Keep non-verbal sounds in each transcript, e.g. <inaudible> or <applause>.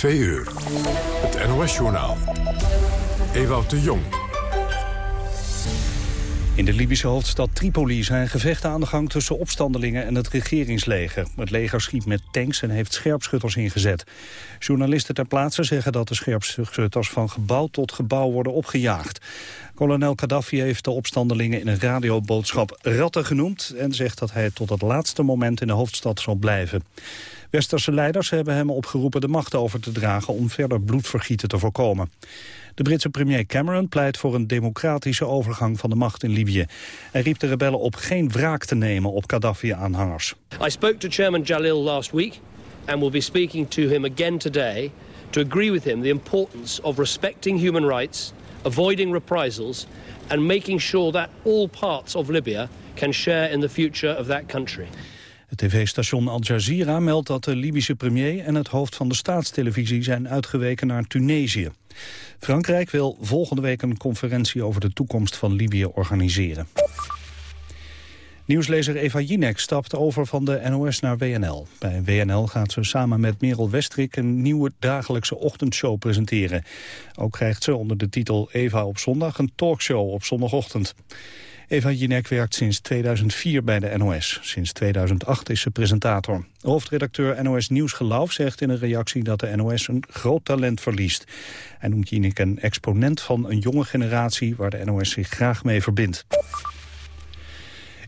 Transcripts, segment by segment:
Twee uur. Het NOS-journaal. Ewout de Jong. In de Libische hoofdstad Tripoli zijn gevechten aan de gang tussen opstandelingen en het regeringsleger. Het leger schiet met tanks en heeft scherpschutters ingezet. Journalisten ter plaatse zeggen dat de scherpschutters van gebouw tot gebouw worden opgejaagd. Kolonel Gaddafi heeft de opstandelingen in een radioboodschap ratten genoemd... en zegt dat hij tot het laatste moment in de hoofdstad zal blijven. Westerse leiders hebben hem opgeroepen de macht over te dragen... om verder bloedvergieten te voorkomen. De Britse premier Cameron pleit voor een democratische overgang van de macht in Libië. Hij riep de rebellen op geen wraak te nemen op Gaddafi-aanhangers. I spoke to Chairman Jalil last week and will be speaking to him again today to agree with him the importance of respecting human rights, avoiding reprisals and making sure that all parts of Libya can share in the future of that country. Het tv-station Al Jazeera meldt dat de Libische premier en het hoofd van de staatstelevisie zijn uitgeweken naar Tunesië. Frankrijk wil volgende week een conferentie over de toekomst van Libië organiseren. Nieuwslezer Eva Jinek stapt over van de NOS naar WNL. Bij WNL gaat ze samen met Merel Westrik een nieuwe dagelijkse ochtendshow presenteren. Ook krijgt ze onder de titel Eva op zondag een talkshow op zondagochtend. Eva Jinek werkt sinds 2004 bij de NOS. Sinds 2008 is ze presentator. Hoofdredacteur NOS Nieuws Geloof zegt in een reactie dat de NOS een groot talent verliest. Hij noemt Jinek een exponent van een jonge generatie waar de NOS zich graag mee verbindt.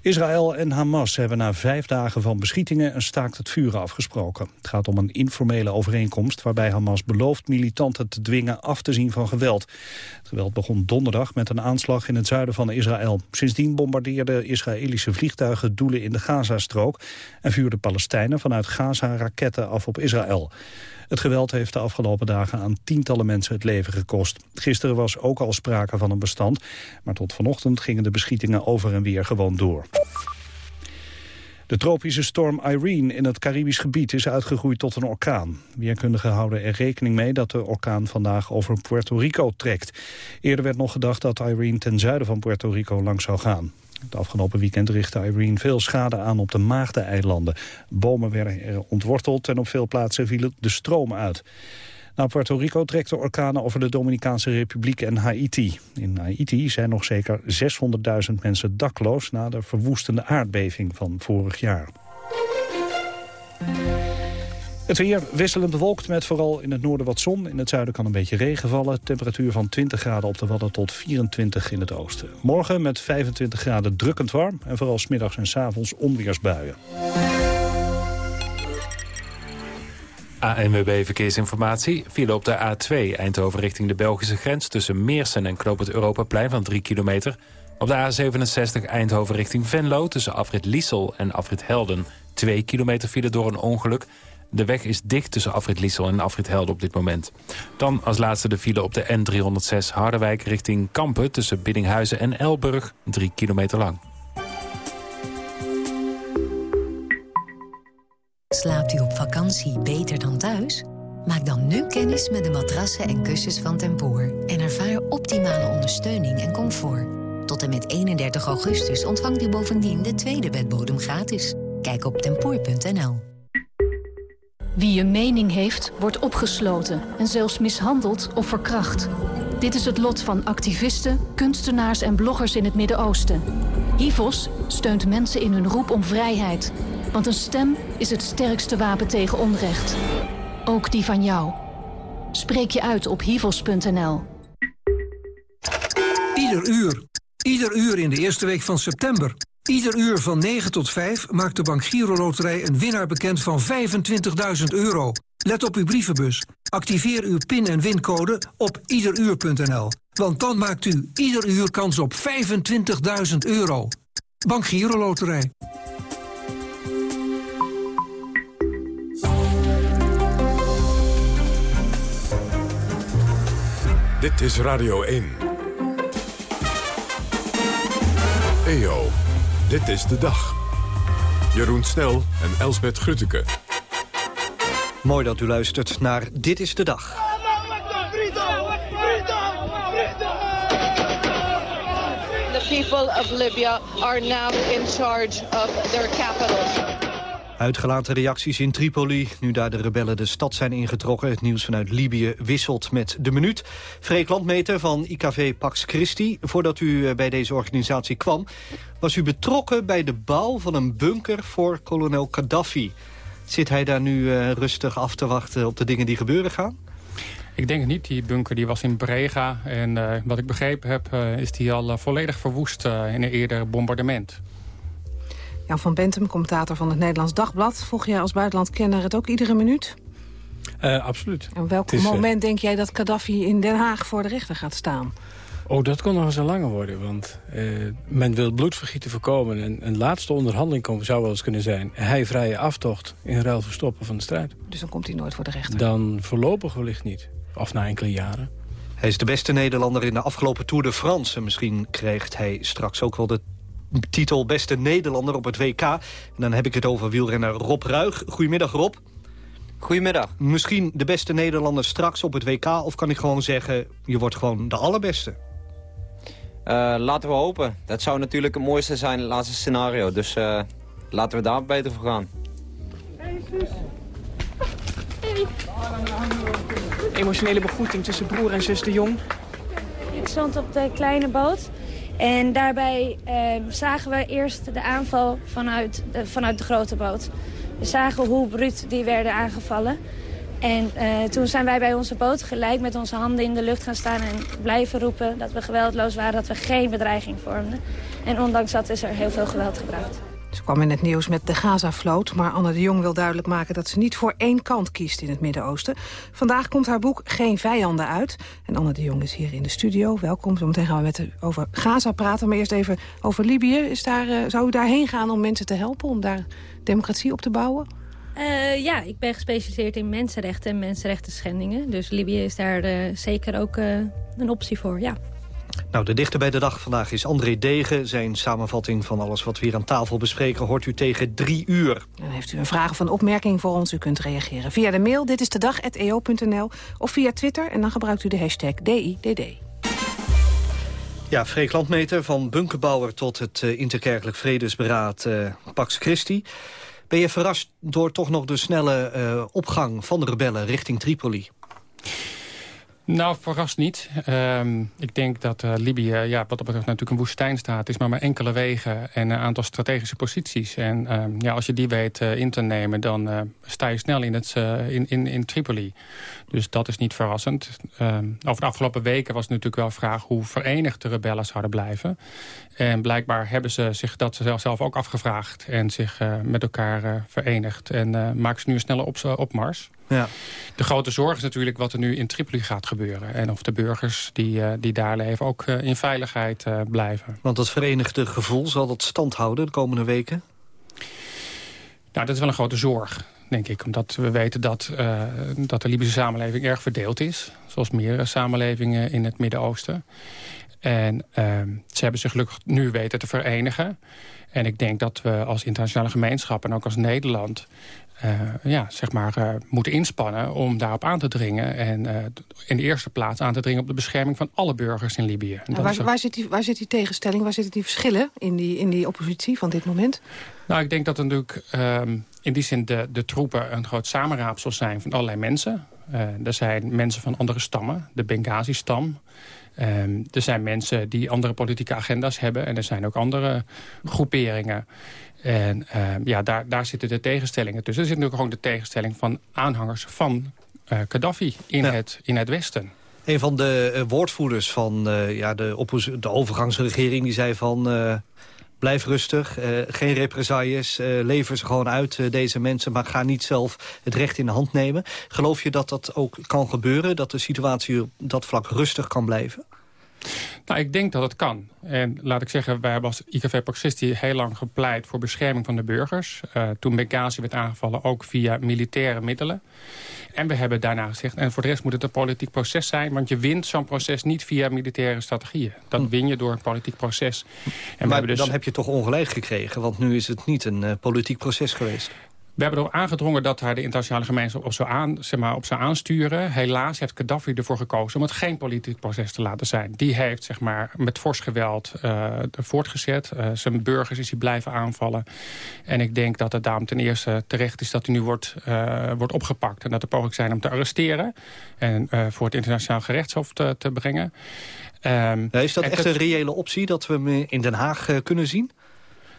Israël en Hamas hebben na vijf dagen van beschietingen een staakt het vuren afgesproken. Het gaat om een informele overeenkomst waarbij Hamas belooft militanten te dwingen af te zien van geweld. Geweld begon donderdag met een aanslag in het zuiden van Israël. Sindsdien bombardeerden Israëlische vliegtuigen doelen in de Gazastrook en vuurden Palestijnen vanuit Gaza raketten af op Israël. Het geweld heeft de afgelopen dagen aan tientallen mensen het leven gekost. Gisteren was ook al sprake van een bestand, maar tot vanochtend gingen de beschietingen over en weer gewoon door. De tropische storm Irene in het Caribisch gebied is uitgegroeid tot een orkaan. Weerkundigen houden er rekening mee dat de orkaan vandaag over Puerto Rico trekt. Eerder werd nog gedacht dat Irene ten zuiden van Puerto Rico langs zou gaan. Het afgelopen weekend richtte Irene veel schade aan op de Maagdeneilanden. Bomen werden er ontworteld en op veel plaatsen viel de stroom uit. Naar Puerto Rico trekt de orkaan over de Dominicaanse Republiek en Haiti. In Haiti zijn nog zeker 600.000 mensen dakloos... na de verwoestende aardbeving van vorig jaar. Het weer wisselend bewolkt met vooral in het noorden wat zon. In het zuiden kan een beetje regen vallen. Temperatuur van 20 graden op de Wadden tot 24 in het oosten. Morgen met 25 graden drukkend warm. En vooral smiddags en s avonds onweersbuien. ANWB Verkeersinformatie vielen op de A2 Eindhoven richting de Belgische grens... tussen Meersen en Knoop het Europaplein van 3 kilometer. Op de A67 Eindhoven richting Venlo tussen afrit Liesel en afrit Helden... 2 kilometer file door een ongeluk. De weg is dicht tussen afrit Liesel en afrit Helden op dit moment. Dan als laatste de file op de N306 Harderwijk richting Kampen... tussen Biddinghuizen en Elburg, 3 kilometer lang. Slaapt u op vakantie beter dan thuis? Maak dan nu kennis met de matrassen en kussens van Tempoor... en ervaar optimale ondersteuning en comfort. Tot en met 31 augustus ontvangt u bovendien de tweede bedbodem gratis. Kijk op tempoor.nl. Wie een mening heeft, wordt opgesloten en zelfs mishandeld of verkracht. Dit is het lot van activisten, kunstenaars en bloggers in het Midden-Oosten. HIVOS steunt mensen in hun roep om vrijheid... Want een stem is het sterkste wapen tegen onrecht. Ook die van jou. Spreek je uit op hivos.nl. Ieder uur. Ieder uur in de eerste week van september. Ieder uur van 9 tot 5 maakt de Bank Giro Loterij een winnaar bekend van 25.000 euro. Let op uw brievenbus. Activeer uw pin- en wincode op iederuur.nl. Want dan maakt u ieder uur kans op 25.000 euro. Bank Giro Loterij. Dit is Radio 1. EO, dit is de dag. Jeroen Snel en Elsbet Grutteke. Mooi dat u luistert naar Dit is de Dag. The people of Libya are now in charge of their capital. Uitgelaten reacties in Tripoli, nu daar de rebellen de stad zijn ingetrokken. Het nieuws vanuit Libië wisselt met de minuut. Freek Landmeter van IKV Pax Christi. Voordat u eh, bij deze organisatie kwam, was u betrokken bij de bouw van een bunker voor kolonel Gaddafi. Zit hij daar nu uh, rustig af te wachten op de dingen die gebeuren gaan? Ik denk niet. Die bunker die was in Brega. En uh, wat ik begrepen heb, is die al volledig verwoest in een eerder bombardement. Jan van Bentum, commentator van het Nederlands Dagblad. Volg jij als buitenlandkenner het ook iedere minuut? Uh, absoluut. En welk is, moment denk jij dat Gaddafi in Den Haag voor de rechter gaat staan? Oh, dat kon nog eens een langer worden. Want uh, men wil bloedvergieten voorkomen. En een laatste onderhandeling komen, zou wel eens kunnen zijn... hij vrije aftocht in ruil verstoppen van de strijd. Dus dan komt hij nooit voor de rechter? Dan voorlopig wellicht niet. Of na enkele jaren. Hij is de beste Nederlander in de afgelopen Tour de France. En misschien krijgt hij straks ook wel de titel beste Nederlander op het WK. En dan heb ik het over wielrenner Rob Ruig. Goedemiddag Rob. Goedemiddag. Misschien de beste Nederlander straks op het WK... of kan ik gewoon zeggen, je wordt gewoon de allerbeste? Uh, laten we hopen. Dat zou natuurlijk het mooiste zijn, het laatste scenario. Dus uh, laten we daar beter voor gaan. Hey, zus. Hey. Emotionele begroeting tussen broer en zus de Jong. Ik stond op de kleine boot. En daarbij eh, zagen we eerst de aanval vanuit de, vanuit de grote boot. We zagen hoe bruut die werden aangevallen. En uh, toen zijn wij bij onze boot gelijk met onze handen in de lucht gaan staan... en blijven roepen dat we geweldloos waren, dat we geen bedreiging vormden. En ondanks dat is er heel veel geweld gebruikt. Ze kwam in het nieuws met de Gaza-vloot... maar Anne de Jong wil duidelijk maken dat ze niet voor één kant kiest in het Midden-Oosten. Vandaag komt haar boek Geen Vijanden uit. En Anne de Jong is hier in de studio. Welkom. Zometeen gaan we met over Gaza praten. Maar eerst even over Libië. Is daar, uh, zou u daarheen gaan om mensen te helpen, om daar democratie op te bouwen? Uh, ja, ik ben gespecialiseerd in mensenrechten en mensenrechten schendingen. Dus Libië is daar uh, zeker ook een optie voor, ja. Nou, de dichter bij de dag vandaag is André Degen. Zijn samenvatting van alles wat we hier aan tafel bespreken... hoort u tegen drie uur. En heeft u een vraag of een opmerking voor ons? U kunt reageren via de mail dit is de dag@eo.nl of via Twitter en dan gebruikt u de hashtag DIDD. Ja, Freek Landmeter, van bunkerbouwer tot het uh, interkerkelijk vredesberaad uh, Pax Christi. Ben je verrast door toch nog de snelle uh, opgang van de rebellen richting Tripoli? Nou, verrast niet. Um, ik denk dat uh, Libië, ja, wat dat betreft natuurlijk een woestijnstaat is... maar maar enkele wegen en een aantal strategische posities. En uh, ja, als je die weet uh, in te nemen, dan uh, sta je snel in, het, in, in, in Tripoli. Dus dat is niet verrassend. Um, over de afgelopen weken was natuurlijk wel vraag... hoe verenigd de rebellen zouden blijven. En blijkbaar hebben ze zich dat zelf ook afgevraagd... en zich met elkaar verenigd. En maken ze nu een snelle op opmars. Ja. De grote zorg is natuurlijk wat er nu in Tripoli gaat gebeuren. En of de burgers die, uh, die daar leven ook uh, in veiligheid uh, blijven. Want dat verenigde gevoel, zal dat stand houden de komende weken? Nou, dat is wel een grote zorg, denk ik. Omdat we weten dat, dat de Libische samenleving erg verdeeld is. Zoals meerdere samenlevingen in het Midden-Oosten. En ehm, ze hebben zich gelukkig nu weten te verenigen. En ik denk dat we als internationale gemeenschap en ook als Nederland... Uh, ja, zeg maar, uh, moeten inspannen om daarop aan te dringen. En uh, in de eerste plaats aan te dringen op de bescherming van alle burgers in Libië. En waar, waar, zit die, waar zit die tegenstelling, waar zitten die verschillen in die, in die oppositie van dit moment? Nou, ik denk dat er natuurlijk um, in die zin de, de troepen een groot samenraapsel zijn van allerlei mensen. er zijn mensen van andere stammen, de Benghazi-stam. Um, er zijn mensen die andere politieke agenda's hebben. En er zijn ook andere groeperingen. En uh, ja, daar, daar zitten de tegenstellingen tussen. Er zit natuurlijk gewoon de tegenstelling van aanhangers van uh, Gaddafi in, ja. het, in het Westen. Een van de uh, woordvoerders van ja, de, de overgangsregering die zei van... blijf rustig, geen represailles, lever ze gewoon uit deze mensen... maar ga niet zelf het recht in de hand nemen. Geloof je dat dat ook kan gebeuren, dat de situatie op dat vlak rustig kan blijven? Nou, ik denk dat het kan. En laat ik zeggen, wij hebben als IKV Proxisti heel lang gepleit voor bescherming van de burgers. Uh, toen Benghazi werd aangevallen, ook via militaire middelen. En we hebben daarna gezegd, en voor de rest moet het een politiek proces zijn... want je wint zo'n proces niet via militaire strategieën. Dat hm. win je door een politiek proces. En maar dus... dan heb je toch ongelijk gekregen, want nu is het niet een uh, politiek proces geweest. We hebben erop aangedrongen dat hij de internationale gemeenschap op zou, aan, zeg maar, op zou aansturen. Helaas heeft Gaddafi ervoor gekozen om het geen politiek proces te laten zijn. Die heeft zeg maar, met fors geweld uh, voortgezet. Uh, zijn burgers is hij blijven aanvallen. En ik denk dat het daarom ten eerste terecht is dat hij nu wordt, uh, wordt opgepakt. En dat er pogingen zijn om te arresteren. En voor het internationaal gerechtshof te, te brengen. Um, is dat echt een reële optie dat we hem in Den Haag kunnen zien?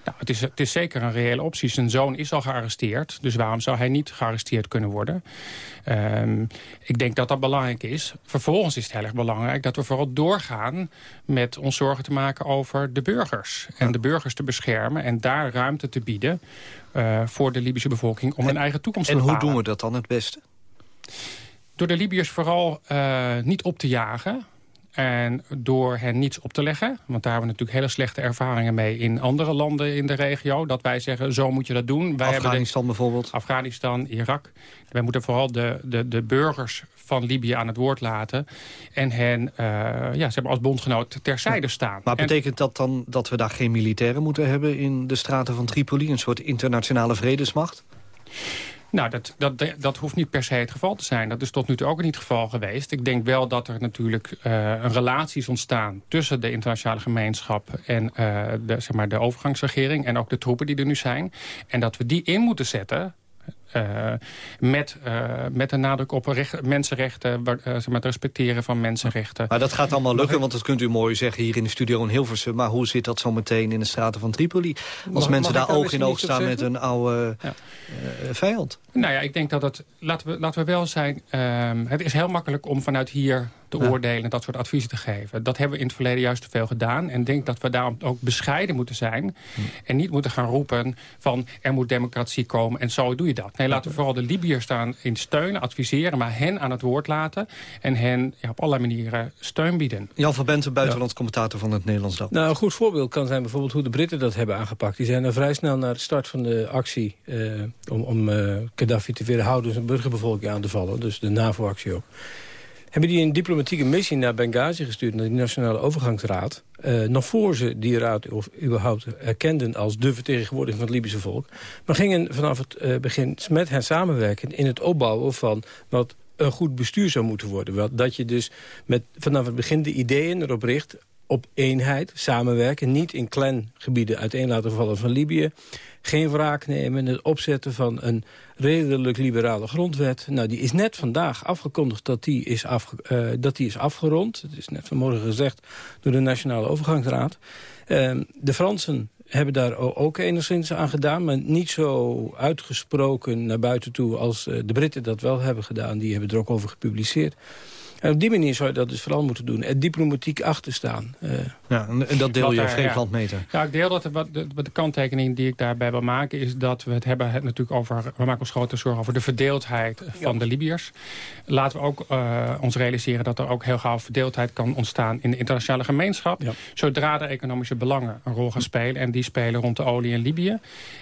Nou, het, is, het is zeker een reële optie. Zijn zoon is al gearresteerd. Dus waarom zou hij niet gearresteerd kunnen worden? Um, ik denk dat dat belangrijk is. Vervolgens is het heel erg belangrijk dat we vooral doorgaan... met ons zorgen te maken over de burgers. En de burgers te beschermen en daar ruimte te bieden... Uh, voor de Libische bevolking om en, een eigen toekomst te bepalen. En hoe doen we dat dan het beste? Door de Libiërs vooral uh, niet op te jagen en door hen niets op te leggen, want daar hebben we natuurlijk hele slechte ervaringen mee in andere landen in de regio. Dat wij zeggen, zo moet je dat doen. Wij Afghanistan de, bijvoorbeeld? Afghanistan, Irak. Wij moeten vooral de, de, de burgers van Libië aan het woord laten. En hen uh, ja, ze hebben als bondgenoot terzijde staan. Maar betekent dat dan dat we daar geen militairen moeten hebben... in de straten van Tripoli, een soort internationale vredesmacht? Nou, dat, dat, dat hoeft niet per se het geval te zijn. Dat is tot nu toe ook niet het geval geweest. Ik denk wel dat er natuurlijk uh, een relatie is ontstaan... tussen de internationale gemeenschap en uh, de, zeg maar, de overgangsregering... en ook de troepen die er nu zijn. En dat we die in moeten zetten met, uh, met een nadruk op recht, mensenrechten, uh, zeg maar het respecteren van mensenrechten. Maar dat gaat allemaal lukken, want dat kunt u mooi zeggen hier in de studio in Hilversum. Maar hoe zit dat zo meteen in de straten van Tripoli? Als mag, mensen mag daar oog in oog staan met een oude ja. vijand. Nou ja, ik denk dat het, laten we, laten we wel zijn, um, het is heel makkelijk om vanuit hier te ja. oordelen en dat soort adviezen te geven. Dat hebben we in het verleden juist te veel gedaan. En ik denk dat we daarom ook bescheiden moeten zijn. Hm. En niet moeten gaan roepen van er moet democratie komen en zo doe je dat. Nee, laten we vooral de Libiërs staan in steunen, adviseren... maar hen aan het woord laten en hen ja, op allerlei manieren steun bieden. Jan van Benten, buitenlands commentator van het Nederlands Dag. Nou, een goed voorbeeld kan zijn bijvoorbeeld hoe de Britten dat hebben aangepakt. Die zijn er vrij snel naar de start van de actie... Uh, om, om uh, Gaddafi te weerhouden zijn burgerbevolking aan te vallen. Dus de NAVO-actie ook hebben die een diplomatieke missie naar Benghazi gestuurd... naar de Nationale Overgangsraad. Uh, nog voor ze die raad of überhaupt erkenden als de vertegenwoordiging van het Libische volk. Maar gingen vanaf het uh, begin met hen samenwerken in het opbouwen van wat een goed bestuur zou moeten worden. Dat je dus met vanaf het begin de ideeën erop richt op eenheid, samenwerken. Niet in clangebieden uiteen laten vallen van Libië. Geen wraak nemen, het opzetten van een redelijk liberale grondwet. Nou, die is net vandaag afgekondigd dat die is, afge, uh, dat die is afgerond. Het is net vanmorgen gezegd door de Nationale Overgangsraad. Uh, de Fransen hebben daar ook enigszins aan gedaan... maar niet zo uitgesproken naar buiten toe als uh, de Britten dat wel hebben gedaan. Die hebben er ook over gepubliceerd. En op die manier zou je dat dus vooral moeten doen. Er diplomatiek achter staan. Uh, ja, en dat deel je, Vreemdland meter. Ja. ja, ik deel dat. Wat de, de, kanttekening die ik daarbij wil maken... is dat we het hebben het natuurlijk over... we maken ons grote zorgen over de verdeeldheid van ja. de Libiërs. Laten we ook uh, ons realiseren dat er ook heel gauw verdeeldheid kan ontstaan... in de internationale gemeenschap. Ja. Zodra de economische belangen een rol gaan spelen. En die spelen rond de olie in Libië.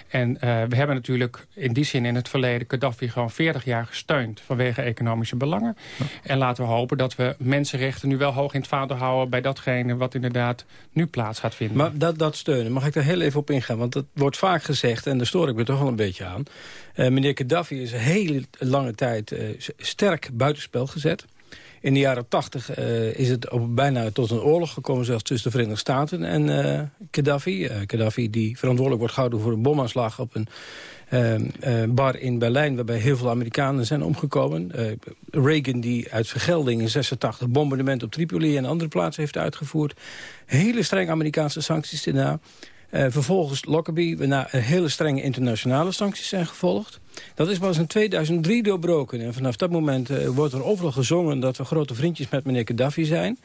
En uh, we hebben natuurlijk in die zin in het verleden... Gaddafi gewoon 40 jaar gesteund vanwege economische belangen. En laten we hopen dat we mensenrechten nu wel hoog in het vaandel houden... bij datgene wat inderdaad nu plaats gaat vinden. Maar dat, dat steunen, mag ik daar heel even op ingaan? Want dat wordt vaak gezegd, en daar stoor ik me toch wel een beetje aan. Uh, meneer Gaddafi is een hele lange tijd uh, sterk buitenspel gezet. In de jaren tachtig uh, is het bijna tot een oorlog gekomen... zelfs tussen de Verenigde Staten en uh, Gaddafi. Gaddafi die verantwoordelijk wordt gehouden voor een bomaanslag... op een bar in Berlijn waarbij heel veel Amerikanen zijn omgekomen. Reagan die uit vergelding in 86 bombardement op Tripoli... en andere plaatsen heeft uitgevoerd. Hele strenge Amerikaanse sancties daarna. Uh, vervolgens Lockerbie, waarna hele strenge internationale sancties zijn gevolgd. Dat is pas in 2003 doorbroken. En vanaf dat moment uh, wordt er overal gezongen dat we grote vriendjes met meneer Gaddafi zijn.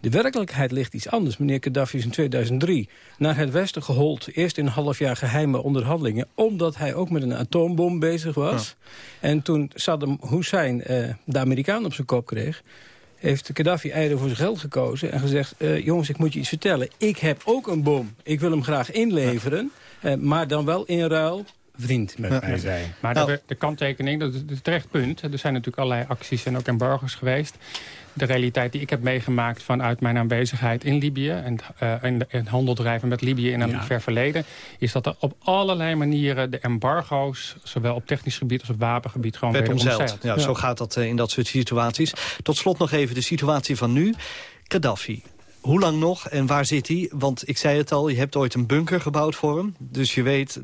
De werkelijkheid ligt iets anders. Meneer Gaddafi is in 2003 naar het westen gehold. Eerst in een half jaar geheime onderhandelingen. Omdat hij ook met een atoombom bezig was. Ja. En toen Saddam Hussein uh, de Amerikaan op zijn kop kreeg heeft Gaddafi eieren voor zijn geld gekozen en gezegd... Uh, jongens, ik moet je iets vertellen. Ik heb ook een bom. Ik wil hem graag inleveren. Uh, maar dan wel in ruil vriend met mij zei. Maar Nou, de, de kanttekening, dat is een terecht punt. Er zijn natuurlijk allerlei acties en ook embargo's geweest. De realiteit die ik heb meegemaakt vanuit mijn aanwezigheid in Libië... en, eh, en, en handel drijven met Libië in een Ja. ver verleden... is dat er op allerlei manieren de embargo's... zowel op technisch gebied als op wapengebied gewoon werd werden omzeild. Ja, Zo gaat dat eh, in dat soort situaties. Tot slot nog even de situatie van nu. Gaddafi. Hoe lang nog en waar zit hij? Want ik zei het al, je hebt ooit een bunker gebouwd voor hem. Dus je weet,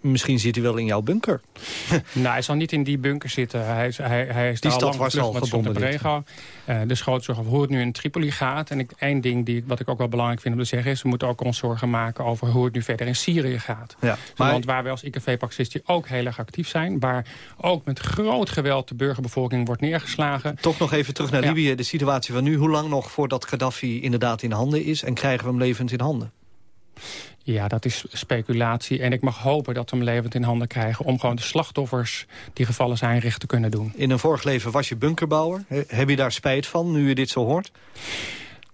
misschien zit hij wel in jouw bunker. <laughs> Nou, hij zal niet in die bunker zitten. Hij is, hij, hij is Die daar stad al lang was al met gebombardeerd. Brego. Uh, dus groot zorgen over hoe het nu in Tripoli gaat. En ik, één ding die, wat ik ook wel belangrijk vind om te zeggen... is we moeten ook ons zorgen maken over hoe het nu verder in Syrië gaat. Ja, maar- land waar wij als IKV-Paxisti ook heel erg actief zijn. Waar ook met groot geweld de burgerbevolking wordt neergeslagen. Toch nog even terug naar Ja. Libië, de situatie van nu. Hoe lang nog voordat Gaddafi inderdaad in handen is... en krijgen we hem levend in handen? Ja, dat is speculatie. En ik mag hopen dat we hem levend in handen krijgen... om gewoon de slachtoffers die gevallen zijn recht te kunnen doen. In een vorig leven was je bunkerbouwer. He- Heb je daar spijt van, nu je dit zo hoort?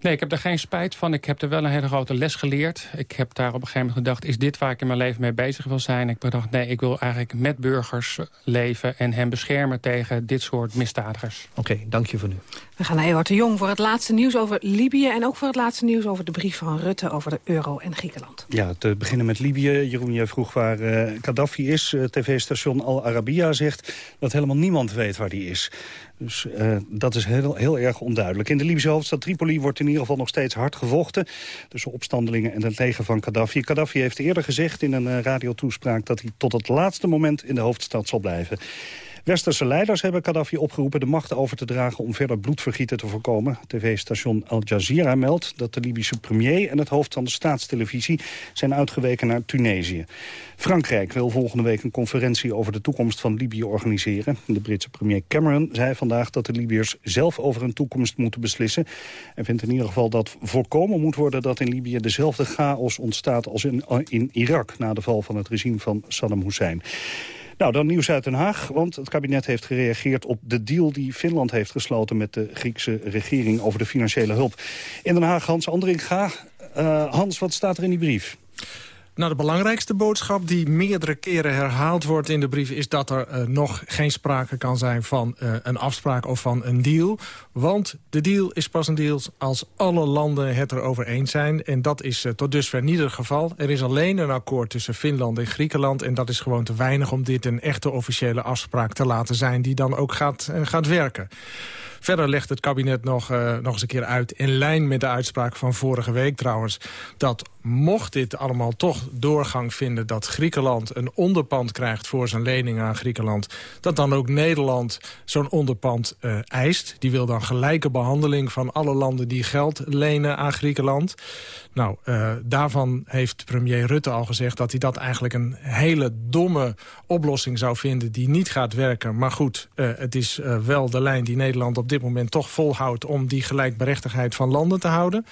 Nee, ik heb er geen spijt van. Ik heb er wel een hele grote les geleerd. Ik heb daar op een gegeven moment gedacht... is dit waar ik in mijn leven mee bezig wil zijn? Ik bedacht, nee, ik wil eigenlijk met burgers leven... en hen beschermen tegen dit soort misdadigers. Oké, dank je voor nu. We gaan naar Ewart de Jong voor het laatste nieuws over Libië... en ook voor het laatste nieuws over de brief van Rutte over de euro en Griekenland. Ja, te beginnen met Libië. Jeroen, jij vroeg waar eh, Gaddafi is. Eh, TV-station Al Arabiya zegt dat helemaal niemand weet waar die is. Dus eh, dat is heel, heel erg onduidelijk. In de Libische hoofdstad Tripoli wordt in ieder geval nog steeds hard gevochten... tussen opstandelingen en het leger van Gaddafi. Gaddafi heeft eerder gezegd in een eh, radiotoespraak... dat hij tot het laatste moment in de hoofdstad zal blijven. Westerse leiders hebben Gaddafi opgeroepen de macht over te dragen om verder bloedvergieten te voorkomen. TV-station Al Jazeera meldt dat de Libische premier en het hoofd van de staatstelevisie zijn uitgeweken naar Tunesië. Frankrijk wil volgende week een conferentie over de toekomst van Libië organiseren. De Britse premier Cameron zei vandaag dat de Libiërs zelf over hun toekomst moeten beslissen. En vindt in ieder geval dat voorkomen moet worden dat in Libië dezelfde chaos ontstaat als in, in Irak na de val van het regime van Saddam Hussein. Nou, dan nieuws uit Den Haag, want het kabinet heeft gereageerd op de deal die Finland heeft gesloten met de Griekse regering over de financiële hulp. In Den Haag, Hans Andringa. Uh, Hans, wat staat er in die brief? Nou, de belangrijkste boodschap die meerdere keren herhaald wordt in de brief... is dat er uh, nog geen sprake kan zijn van uh, een afspraak of van een deal. Want de deal is pas een deal als alle landen het erover eens zijn. En dat is uh, tot dusver niet het geval. Er is alleen een akkoord tussen Finland en Griekenland. En dat is gewoon te weinig om dit een echte officiële afspraak te laten zijn... die dan ook gaat, gaat werken. Verder legt het kabinet nog, uh, nog eens een keer uit... in lijn met de uitspraak van vorige week trouwens... dat mocht dit allemaal toch doorgang vinden... dat Griekenland een onderpand krijgt voor zijn lening aan Griekenland... dat dan ook Nederland zo'n onderpand uh, eist. Die wil dan gelijke behandeling van alle landen die geld lenen aan Griekenland. Nou, uh, daarvan heeft premier Rutte al gezegd... dat hij dat eigenlijk een hele domme oplossing zou vinden... die niet gaat werken. Maar goed, het is wel de lijn die Nederland op dit moment toch volhoudt... om die gelijkberechtigheid van landen te houden.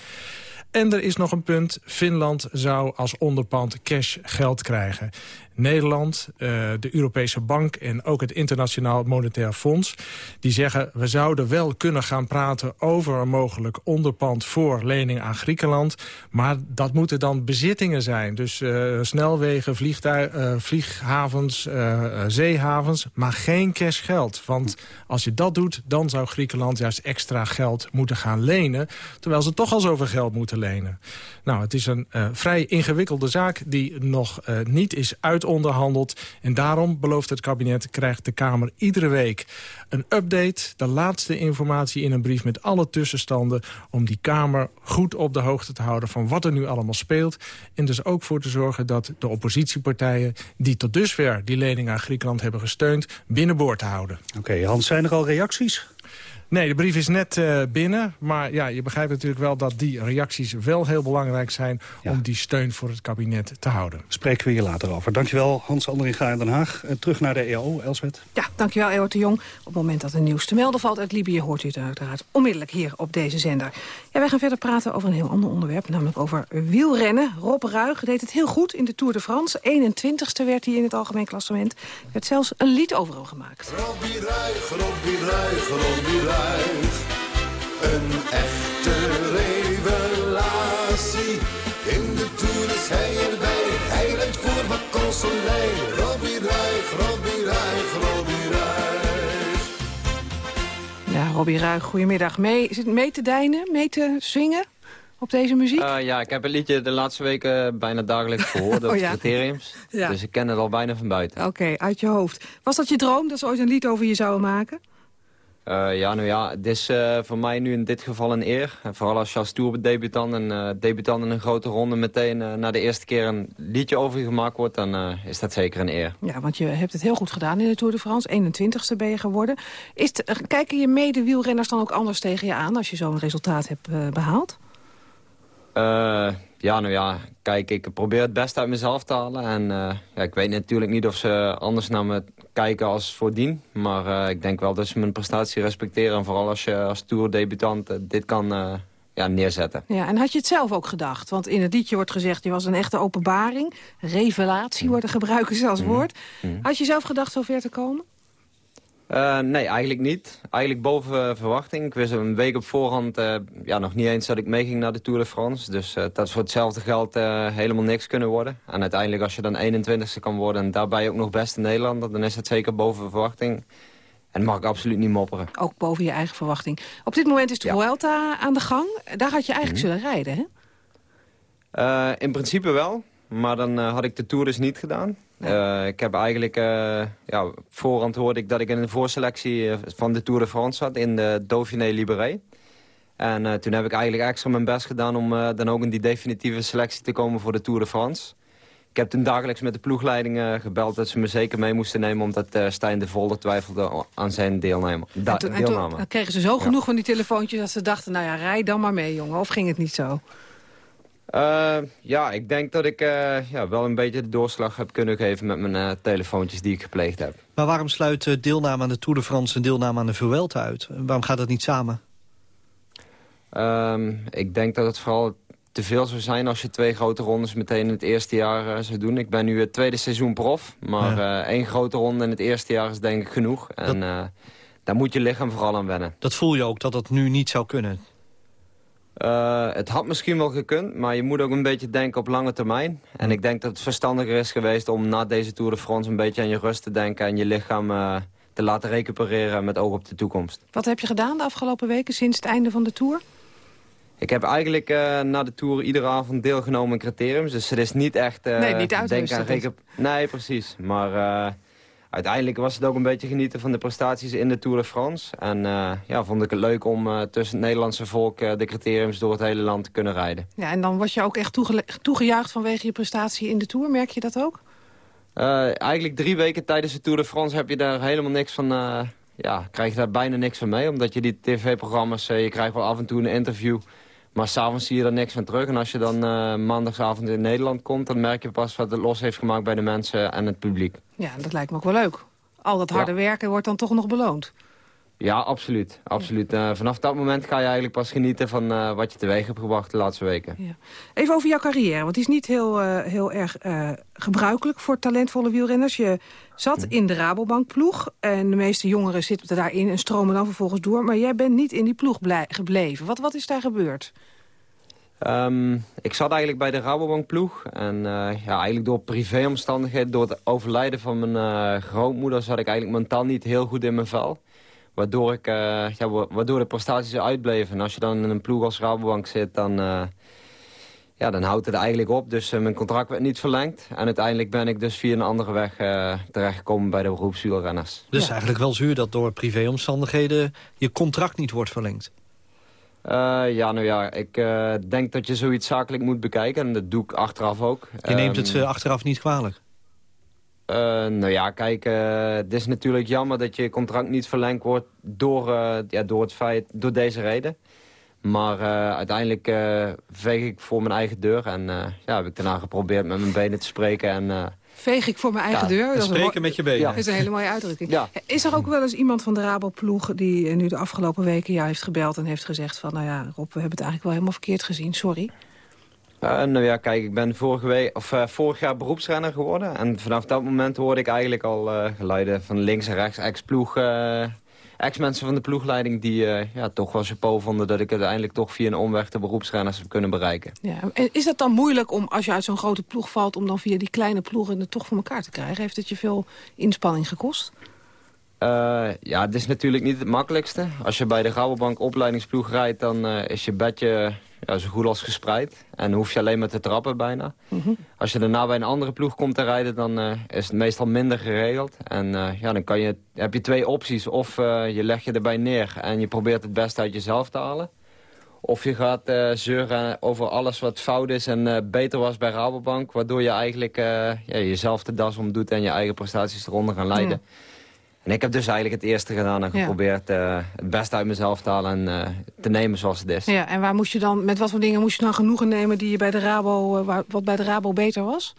En er is nog een punt. Finland zou als onderpand cash geld krijgen. Nederland, uh, de Europese Bank en ook het Internationaal Monetair Fonds... die zeggen, we zouden wel kunnen gaan praten over een mogelijk onderpand... voor lening aan Griekenland. Maar dat moeten dan bezittingen zijn. Dus uh, snelwegen, uh, vlieghavens, zeehavens, maar geen cashgeld. Want als je dat doet, dan zou Griekenland juist extra geld moeten gaan lenen... terwijl ze toch al zoveel geld moeten lenen. Nou, het is een vrij ingewikkelde zaak die nog niet is uit onderhandeld. En daarom, belooft het kabinet, krijgt de Kamer iedere week een update. De laatste informatie in een brief met alle tussenstanden... om die Kamer goed op de hoogte te houden van wat er nu allemaal speelt. En dus ook voor te zorgen dat de oppositiepartijen... die tot dusver die lening aan Griekenland hebben gesteund... binnenboord te houden. Oké, Hans, zijn er al reacties? Nee, de brief is net uh, binnen. Maar ja, je begrijpt natuurlijk wel dat die reacties wel heel belangrijk zijn... Ja. om die steun voor het kabinet te houden. Spreken we hier later over. Dankjewel, Hans Andringa in Den Haag. Uh, terug naar de EO, Elsbeth. Ja, dankjewel, Ewart de Jong. Op het moment dat er nieuws te melden valt uit Libië... hoort u het uiteraard onmiddellijk hier op deze zender. Ja, wij gaan verder praten over een heel ander onderwerp, namelijk over wielrennen. Rob Ruig deed het heel goed in de Tour de France. 21ste werd hij in het algemeen klassement. Er werd zelfs een lied over hem gemaakt. Robbie Ruig, Robbie Ruig, Robbie Ruig. Een echte revelatie. In de Tour is hij erbij. Hij rent voor vakantie Soleil. Robbie Ruig, Robbie Ruig, Robbie Ruig. Ja, Robbie Ruig, goedemiddag. Mee, zit mee te deinen, mee te swingen op deze muziek? Eh, ja, ik heb het liedje de laatste weken bijna dagelijks gehoord <laughs> op Oh, de ja. criteriums. Ja. Dus ik ken het al bijna van buiten. Oké, uit je hoofd. Was dat je droom dat ze ooit een lied over je zouden maken? Eh, ja, nou ja, het is eh, voor mij nu in dit geval een eer. En vooral als je als tourdebutant en eh, debutant in een grote ronde... meteen na de eerste keer een liedje over je gemaakt wordt... dan is dat zeker een eer. Ja, want je hebt het heel goed gedaan in de Tour de France. 21ste ben je geworden. Is het- kijken je medewielrenners dan ook anders tegen je aan... als je zo'n resultaat hebt eh, behaald? Eh, ja, nou ja, kijk, ik probeer het beste uit mezelf te halen. En ja, ik weet natuurlijk niet of ze anders naar me kijken als voordien. Maar eh, ik denk wel dat ze mijn prestatie respecteren. En vooral als je als tourdebutant eh, dit kan eh, ja, neerzetten. Ja, en had je het zelf ook gedacht? Want in het liedje wordt gezegd, je was een echte openbaring. Revelatie wordt er gebruiken ze als woord. Had je zelf gedacht zo ver te komen? Eh, nee, eigenlijk niet. Eigenlijk boven eh, verwachting. Ik wist een week op voorhand eh, ja, nog niet eens dat ik meeging naar de Tour de France. Dus dat is voor hetzelfde geld helemaal niks kunnen worden. En uiteindelijk als je dan 21ste kan worden en daarbij ook nog beste Nederlander... dan is het zeker boven verwachting. En mag ik absoluut niet mopperen. Ook boven je eigen verwachting. Op dit moment is de Vuelta aan de gang. Daar had je eigenlijk zullen rijden, hè? In principe wel, maar dan eh, had ik de Tour dus niet gedaan. Eh, ik heb eigenlijk, eh, ja, voorhand hoorde ik dat ik in een voorselectie van de Tour de France zat in de Dauphiné Libéré. En toen heb ik eigenlijk extra mijn best gedaan om dan ook in die definitieve selectie te komen voor de Tour de France. Ik heb toen dagelijks met de ploegleiding gebeld dat ze me zeker mee moesten nemen... omdat Stijn de Volder twijfelde aan zijn deelname. En toen, en deelname. toen kregen ze zo genoeg van die telefoontjes... dat ze dachten, nou ja, rij dan maar mee, jongen. Of ging het niet zo? Eh, ja, ik denk dat ik eh, ja, wel een beetje de doorslag heb kunnen geven met mijn eh, telefoontjes die ik gepleegd heb. Maar waarom sluit deelname aan de Tour de France en deelname aan de Vuelta uit? Waarom gaat dat niet samen? Ehm, ik denk dat het vooral te veel zou zijn als je twee grote rondes meteen in het eerste jaar zou doen. Ik ben nu het tweede seizoen prof, maar één grote ronde in het eerste jaar is denk ik genoeg. En daar moet je lichaam vooral aan wennen. Dat voel je ook, dat dat nu niet zou kunnen. Eh, het had misschien wel gekund, maar je moet ook een beetje denken op lange termijn. En ik denk dat het verstandiger is geweest om na deze Tour de France... een beetje aan je rust te denken en je lichaam eh, te laten recupereren met oog op de toekomst. Wat heb je gedaan de afgelopen weken sinds het einde van de Tour? Ik heb eigenlijk eh, na de Tour iedere avond deelgenomen in criteriums. Dus het is niet echt... Nee, niet uitrusten aan dus. recup- Nee, precies. Maar uiteindelijk was het ook een beetje genieten van de prestaties in de Tour de France. En eh, ja, vond ik het leuk om eh, tussen het Nederlandse volk eh, de criteriums door het hele land te kunnen rijden. Ja, en dan was je ook echt toegejuicht vanwege je prestatie in de Tour. Merk je dat ook? Eigenlijk drie weken tijdens de Tour de France heb je daar helemaal niks van... ja, krijg je daar bijna niks van mee. Omdat je die tv-programma's, je krijgt wel af en toe een interview... maar s'avonds zie je er niks van terug. En als je dan eh, maandagsavond in Nederland komt... dan merk je pas wat het los heeft gemaakt bij de mensen en het publiek. Ja, dat lijkt me ook wel leuk. Al dat harde Ja. werken wordt dan toch nog beloond. Ja, absoluut. absoluut. Eh, vanaf dat moment ga je eigenlijk pas genieten van eh, wat je teweeg hebt gebracht de laatste weken. Even over jouw carrière, want die is niet heel, eh, heel erg gebruikelijk voor talentvolle wielrenners. Je zat in de Rabobank-ploeg en de meeste jongeren zitten daarin en stromen dan vervolgens door. Maar jij bent niet in die ploeg gebleven. Wat, wat is daar gebeurd? Ehm, ik zat eigenlijk bij de Rabobank ploeg. En ja, eigenlijk door privéomstandigheden, door het overlijden van mijn grootmoeder... zat ik eigenlijk mentaal niet heel goed in mijn vel. Waardoor, ik, eh, ja, wa- waardoor de prestaties uitbleven. En als je dan in een ploeg als Rabobank zit, dan, eh, ja, dan houdt het eigenlijk op. Dus eh, mijn contract werd niet verlengd. En uiteindelijk ben ik dus via een andere weg eh, terechtgekomen bij de beroepswielrenners. Dus eigenlijk wel zuur dat door privéomstandigheden je contract niet wordt verlengd. Eh, ja, nou ja, ik eh, denk dat je zoiets zakelijk moet bekijken. En dat doe ik achteraf ook. Je neemt het Ehm, eh, achteraf niet kwalijk. Eh, nou ja, kijk, eh, het is natuurlijk jammer dat je contract niet verlengd wordt door, eh, ja, door het feit, door deze reden. Maar eh, uiteindelijk eh, veeg ik voor mijn eigen deur en eh, ja, heb ik daarna geprobeerd met mijn benen te spreken. En, eh, Veeg ik voor mijn eigen Ja, deur? Dat spreken met je benen. Dat is een hele mooie uitdrukking. Ja. Is er ook wel eens iemand van de Rabo-ploeg die nu de afgelopen weken jou heeft gebeld en heeft gezegd van, nou ja, Rob, we hebben het eigenlijk wel helemaal verkeerd gezien, sorry. Eh, nou ja, kijk, ik ben vorige week, of, eh, vorig jaar beroepsrenner geworden. En vanaf dat moment hoorde ik eigenlijk al eh, geluiden van links en rechts, ex-ploeg, ex-mensen van de ploegleiding die ja, toch wel chapeau vonden... dat ik uiteindelijk toch via een omweg de beroepsrenners heb kunnen bereiken. Ja. En is dat dan moeilijk om, als je uit zo'n grote ploeg valt... om dan via die kleine ploegen het toch voor elkaar te krijgen? Heeft het je veel inspanning gekost? Uh, ja, het is natuurlijk niet het makkelijkste. Als je bij de Rabobank opleidingsploeg rijdt, dan uh, is je bedje ja, zo goed als gespreid. En hoef je alleen maar te trappen bijna. Mhm. Als je daarna bij een andere ploeg komt te rijden, dan uh, is het meestal minder geregeld. En ja, dan kan je, heb je twee opties. Of je leg je erbij neer en je probeert het beste uit jezelf te halen. Of je gaat zeuren over alles wat fout is en beter was bij Rabobank. Waardoor je eigenlijk ja, jezelf de das om doet en je eigen prestaties eronder gaan leiden. En ik heb dus eigenlijk het eerste gedaan en geprobeerd uh, het beste uit mezelf te halen en uh, te nemen zoals het is. Ja, en waar moest je dan, met wat voor dingen moest je dan genoegen nemen die je bij de Rabo, uh, wat bij de Rabo beter was?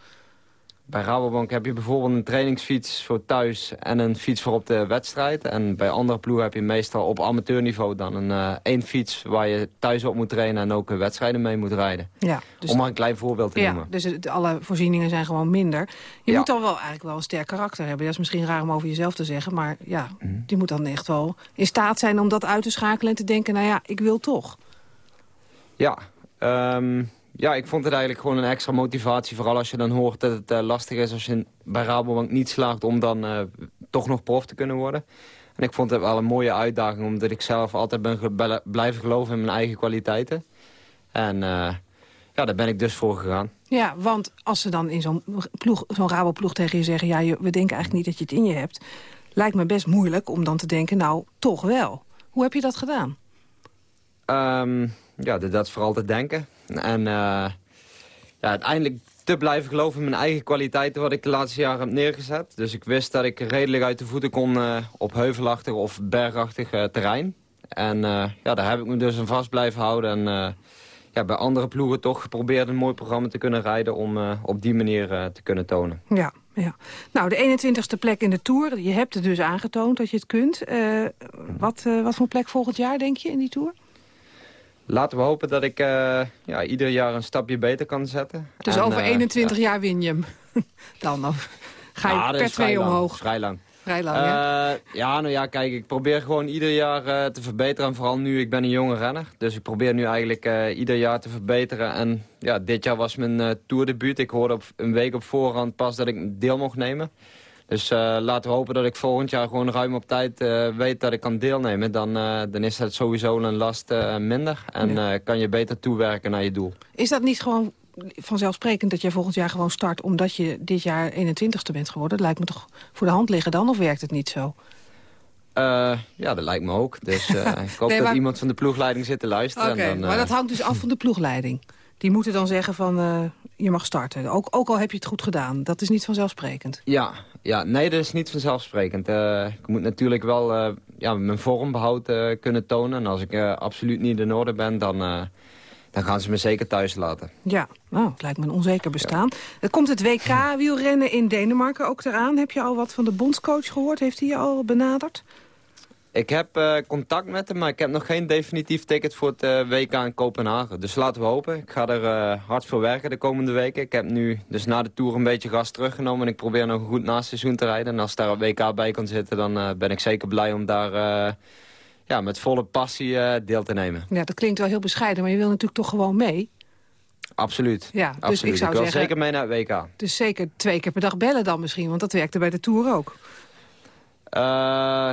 Bij Rabobank heb je bijvoorbeeld een trainingsfiets voor thuis en een fiets voor op de wedstrijd. En bij andere ploegen heb je meestal op amateurniveau dan een uh, één fiets waar je thuis op moet trainen en ook wedstrijden mee moet rijden. Ja, dus Om maar een klein voorbeeld te ja, noemen. Dus het, alle voorzieningen zijn gewoon minder. Je moet dan wel eigenlijk wel een sterk karakter hebben. Dat is misschien raar om over jezelf te zeggen, maar ja, Mhm. die moet dan echt wel in staat zijn om dat uit te schakelen en te denken, nou ja, ik wil toch. Ja, um, ja, ik vond het eigenlijk gewoon een extra motivatie. Vooral als je dan hoort dat het uh, lastig is als je bij Rabobank niet slaagt om dan uh, toch nog prof te kunnen worden. En ik vond het wel een mooie uitdaging, omdat ik zelf altijd ben blijven geloven in mijn eigen kwaliteiten. En uh, ja, daar ben ik dus voor gegaan. Ja, want als ze dan in zo'n ploeg, zo'n Rabo-ploeg tegen je zeggen... ja, we denken eigenlijk niet dat je het in je hebt... lijkt me best moeilijk om dan te denken, nou, toch wel. Hoe heb je dat gedaan? Um, ja, dat vooral te denken. En uh, ja, uiteindelijk te blijven geloven in mijn eigen kwaliteiten... wat ik de laatste jaren heb neergezet. Dus ik wist dat ik redelijk uit de voeten kon uh, op heuvelachtig of bergachtig uh, terrein. En ja, daar heb ik me dus aan vast blijven houden. En ja, bij andere ploegen toch geprobeerd een mooi programma te kunnen rijden... om op die manier te kunnen tonen. Ja, ja. Nou, de 21ste plek in de Tour. Je hebt het dus aangetoond dat je het kunt. wat, wat voor plek volgend jaar, denk je, in die Tour? Laten we hopen dat ik uh, ja, ieder jaar een stapje beter kan zetten. Dus en, over uh, 21 ja. jaar win je hem. <laughs> Dan of ga je ja, per twee lang, omhoog. vrij lang. Vrij lang, ja. Uh, ja, nou ja, kijk, ik probeer gewoon ieder jaar te verbeteren. En vooral nu, ik ben een jonge renner. Dus ik probeer nu eigenlijk ieder jaar te verbeteren. En ja, dit jaar was mijn tourdebuut. Ik hoorde op een week op voorhand pas dat ik deel mocht nemen. Dus uh, laten we hopen dat ik volgend jaar gewoon ruim op tijd uh, weet dat ik kan deelnemen. Dan, uh, dan is dat sowieso een last minder. En kan je beter toewerken naar je doel. Is dat niet gewoon vanzelfsprekend dat jij volgend jaar gewoon start... omdat je dit jaar 21ste bent geworden? Dat lijkt me toch voor de hand liggen dan, of werkt het niet zo? ja, dat lijkt me ook. Dus <laughs> ik hoop nee, maar... dat iemand van de ploegleiding zit te luisteren. Oké, okay, maar dat hangt dus af van de ploegleiding. Die moeten dan zeggen van, je mag starten. Ook, ook al heb je het goed gedaan. Dat is niet vanzelfsprekend. Ja, ja nee, dat is niet vanzelfsprekend. Uh, ik moet natuurlijk wel uh, ja, mijn vormbehoud kunnen tonen. En als ik absoluut niet in orde ben, dan, dan gaan ze me zeker thuis laten. Ja, nou, het lijkt me een onzeker bestaan. Er komt het WK wielrennen in Denemarken ook eraan. Heb je al wat van de bondscoach gehoord? Heeft hij je al benaderd? Ik heb uh, contact met hem, maar ik heb nog geen definitief ticket voor het uh, WK in Kopenhagen. Dus laten we hopen. Ik ga er uh, hard voor werken de komende weken. Ik heb nu dus na de Tour een beetje gas teruggenomen. En ik probeer nog een goed naseizoen te rijden. En als daar een WK bij kan zitten, dan ben ik zeker blij om daar ja, met volle passie deel te nemen. Ja, dat klinkt wel heel bescheiden, maar je wil natuurlijk toch gewoon mee? Absoluut. Ja, dus Absoluut. ik zou ik wil zeggen, zeker mee naar het WK. Dus zeker twee keer per dag bellen dan misschien, want dat werkte bij de Tour ook.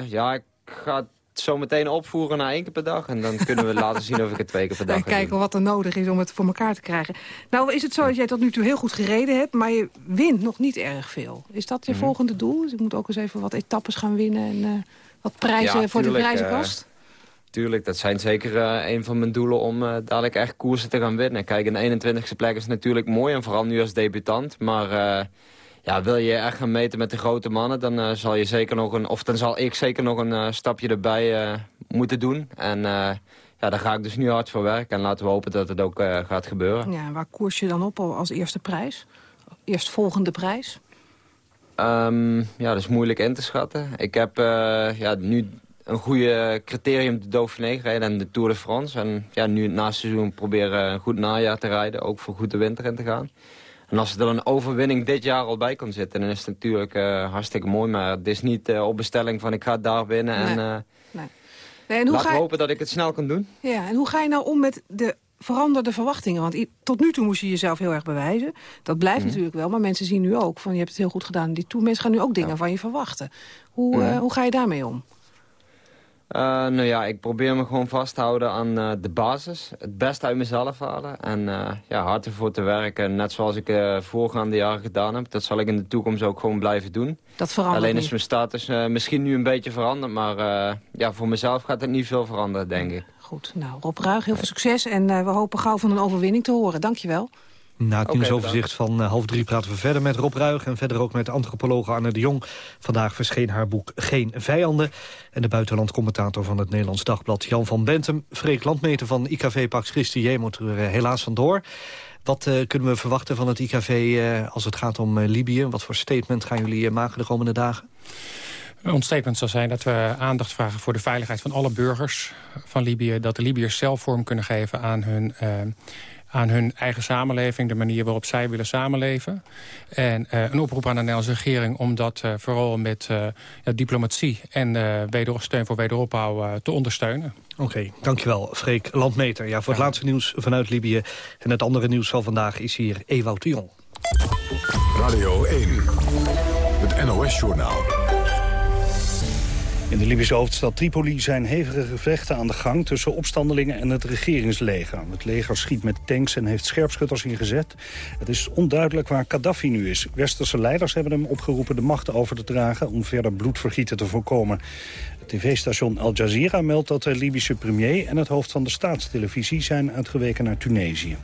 ja, ik ga het zo meteen opvoeren naar één keer per dag. En dan kunnen we laten zien of ik het twee keer per dag En kijken wat er nodig is om het voor elkaar te krijgen. Nou is het zo dat jij tot nu toe heel goed gereden hebt... maar je wint nog niet erg veel. Is dat je Mhm. volgende doel? Dus je moet ook eens even wat etappes gaan winnen... en uh, wat prijzen Ja, voor de prijzenkast? Tuurlijk, dat zijn zeker uh, een van mijn doelen om uh, dadelijk echt koersen te gaan winnen. Kijk, een 21ste plek is natuurlijk mooi en vooral nu als debutant. Maar uh, ja, wil je echt gaan meten met de grote mannen, dan uh, zal je zeker nog een, of dan zal ik zeker nog een uh, stapje erbij uh, moeten doen. En ja, daar ga ik dus nu hard voor werken. En laten we hopen dat het ook gaat gebeuren. Ja, waar koers je dan op als eerste prijs? Eerst volgende prijs? Um, ja, dat is moeilijk in te schatten. Ik heb ja, nu een goede criterium de Dauphiné gereden en de Tour de France. En ja, nu het naseizoen proberen een goed najaar te rijden. Ook voor goed de winter in te gaan. En als er een overwinning dit jaar al bij kan zitten... dan is het natuurlijk uh, hartstikke mooi. Maar het is niet uh, op bestelling van ik ga daar winnen. Nee. En uh, Nee, en hoe laat ga je- hopen dat ik het snel kan doen. Ja, en hoe ga je nou om met de veranderde verwachtingen? Want tot nu toe moest je jezelf heel erg bewijzen. Dat blijft Mhm. natuurlijk wel, maar mensen zien nu ook... van je hebt het heel goed gedaan die toe. Mensen gaan nu ook dingen van je verwachten. Hoe, Ja. eh, hoe ga je daarmee om? Eh, nou ja, ik probeer me gewoon vast te houden aan eh, de basis. Het beste uit mezelf halen. En eh, ja, hard ervoor te werken. Net zoals ik eh voorgaande jaren gedaan heb. Dat zal ik in de toekomst ook gewoon blijven doen. Dat verandert Alleen is mijn status misschien nu een beetje veranderd. Maar ja, voor mezelf gaat het niet veel veranderen, denk ik. Goed, nou Rob Ruig, heel veel succes. En we hopen gauw van een overwinning te horen. Dankjewel. Na het nieuwsoverzicht van eh, half drie praten we verder met Rob Ruig... en verder ook met antropologe Anne de Jong. Vandaag verscheen haar boek Geen Vijanden. En de buitenlandcommentator van het Nederlands Dagblad Jan van Bentum. Freek Landmeter van IKV Pax Christi J moet er eh, helaas vandoor. Wat eh, kunnen we verwachten van het IKV eh, als het gaat om Libië? Wat voor statement gaan jullie maken de komende dagen? Ons statement zal zijn dat we aandacht vragen voor de veiligheid van alle burgers van Libië. Dat de Libiërs zelf vorm kunnen geven aan hun, aan hun eigen samenleving. De manier waarop zij willen samenleven. En eh, een oproep aan de Nederlandse regering om dat eh, vooral met eh, ja, diplomatie en eh, weder, steun voor wederopbouw eh, te ondersteunen. Oké, dankjewel Freek Landmeter. Ja, voor het laatste nieuws vanuit Libië. En het andere nieuws van vandaag is hier Ewout de Jong. Radio 1, het NOS-journaal. In de Libische hoofdstad Tripoli zijn hevige gevechten aan de gang... tussen opstandelingen en het regeringsleger. Het leger schiet met tanks en heeft scherpschutters ingezet. Het is onduidelijk waar Gaddafi nu is. Westerse leiders hebben hem opgeroepen de macht over te dragen... om verder bloedvergieten te voorkomen. Het tv-station Al Jazeera meldt dat de Libische premier... en het hoofd van de staatstelevisie zijn uitgeweken naar Tunesië.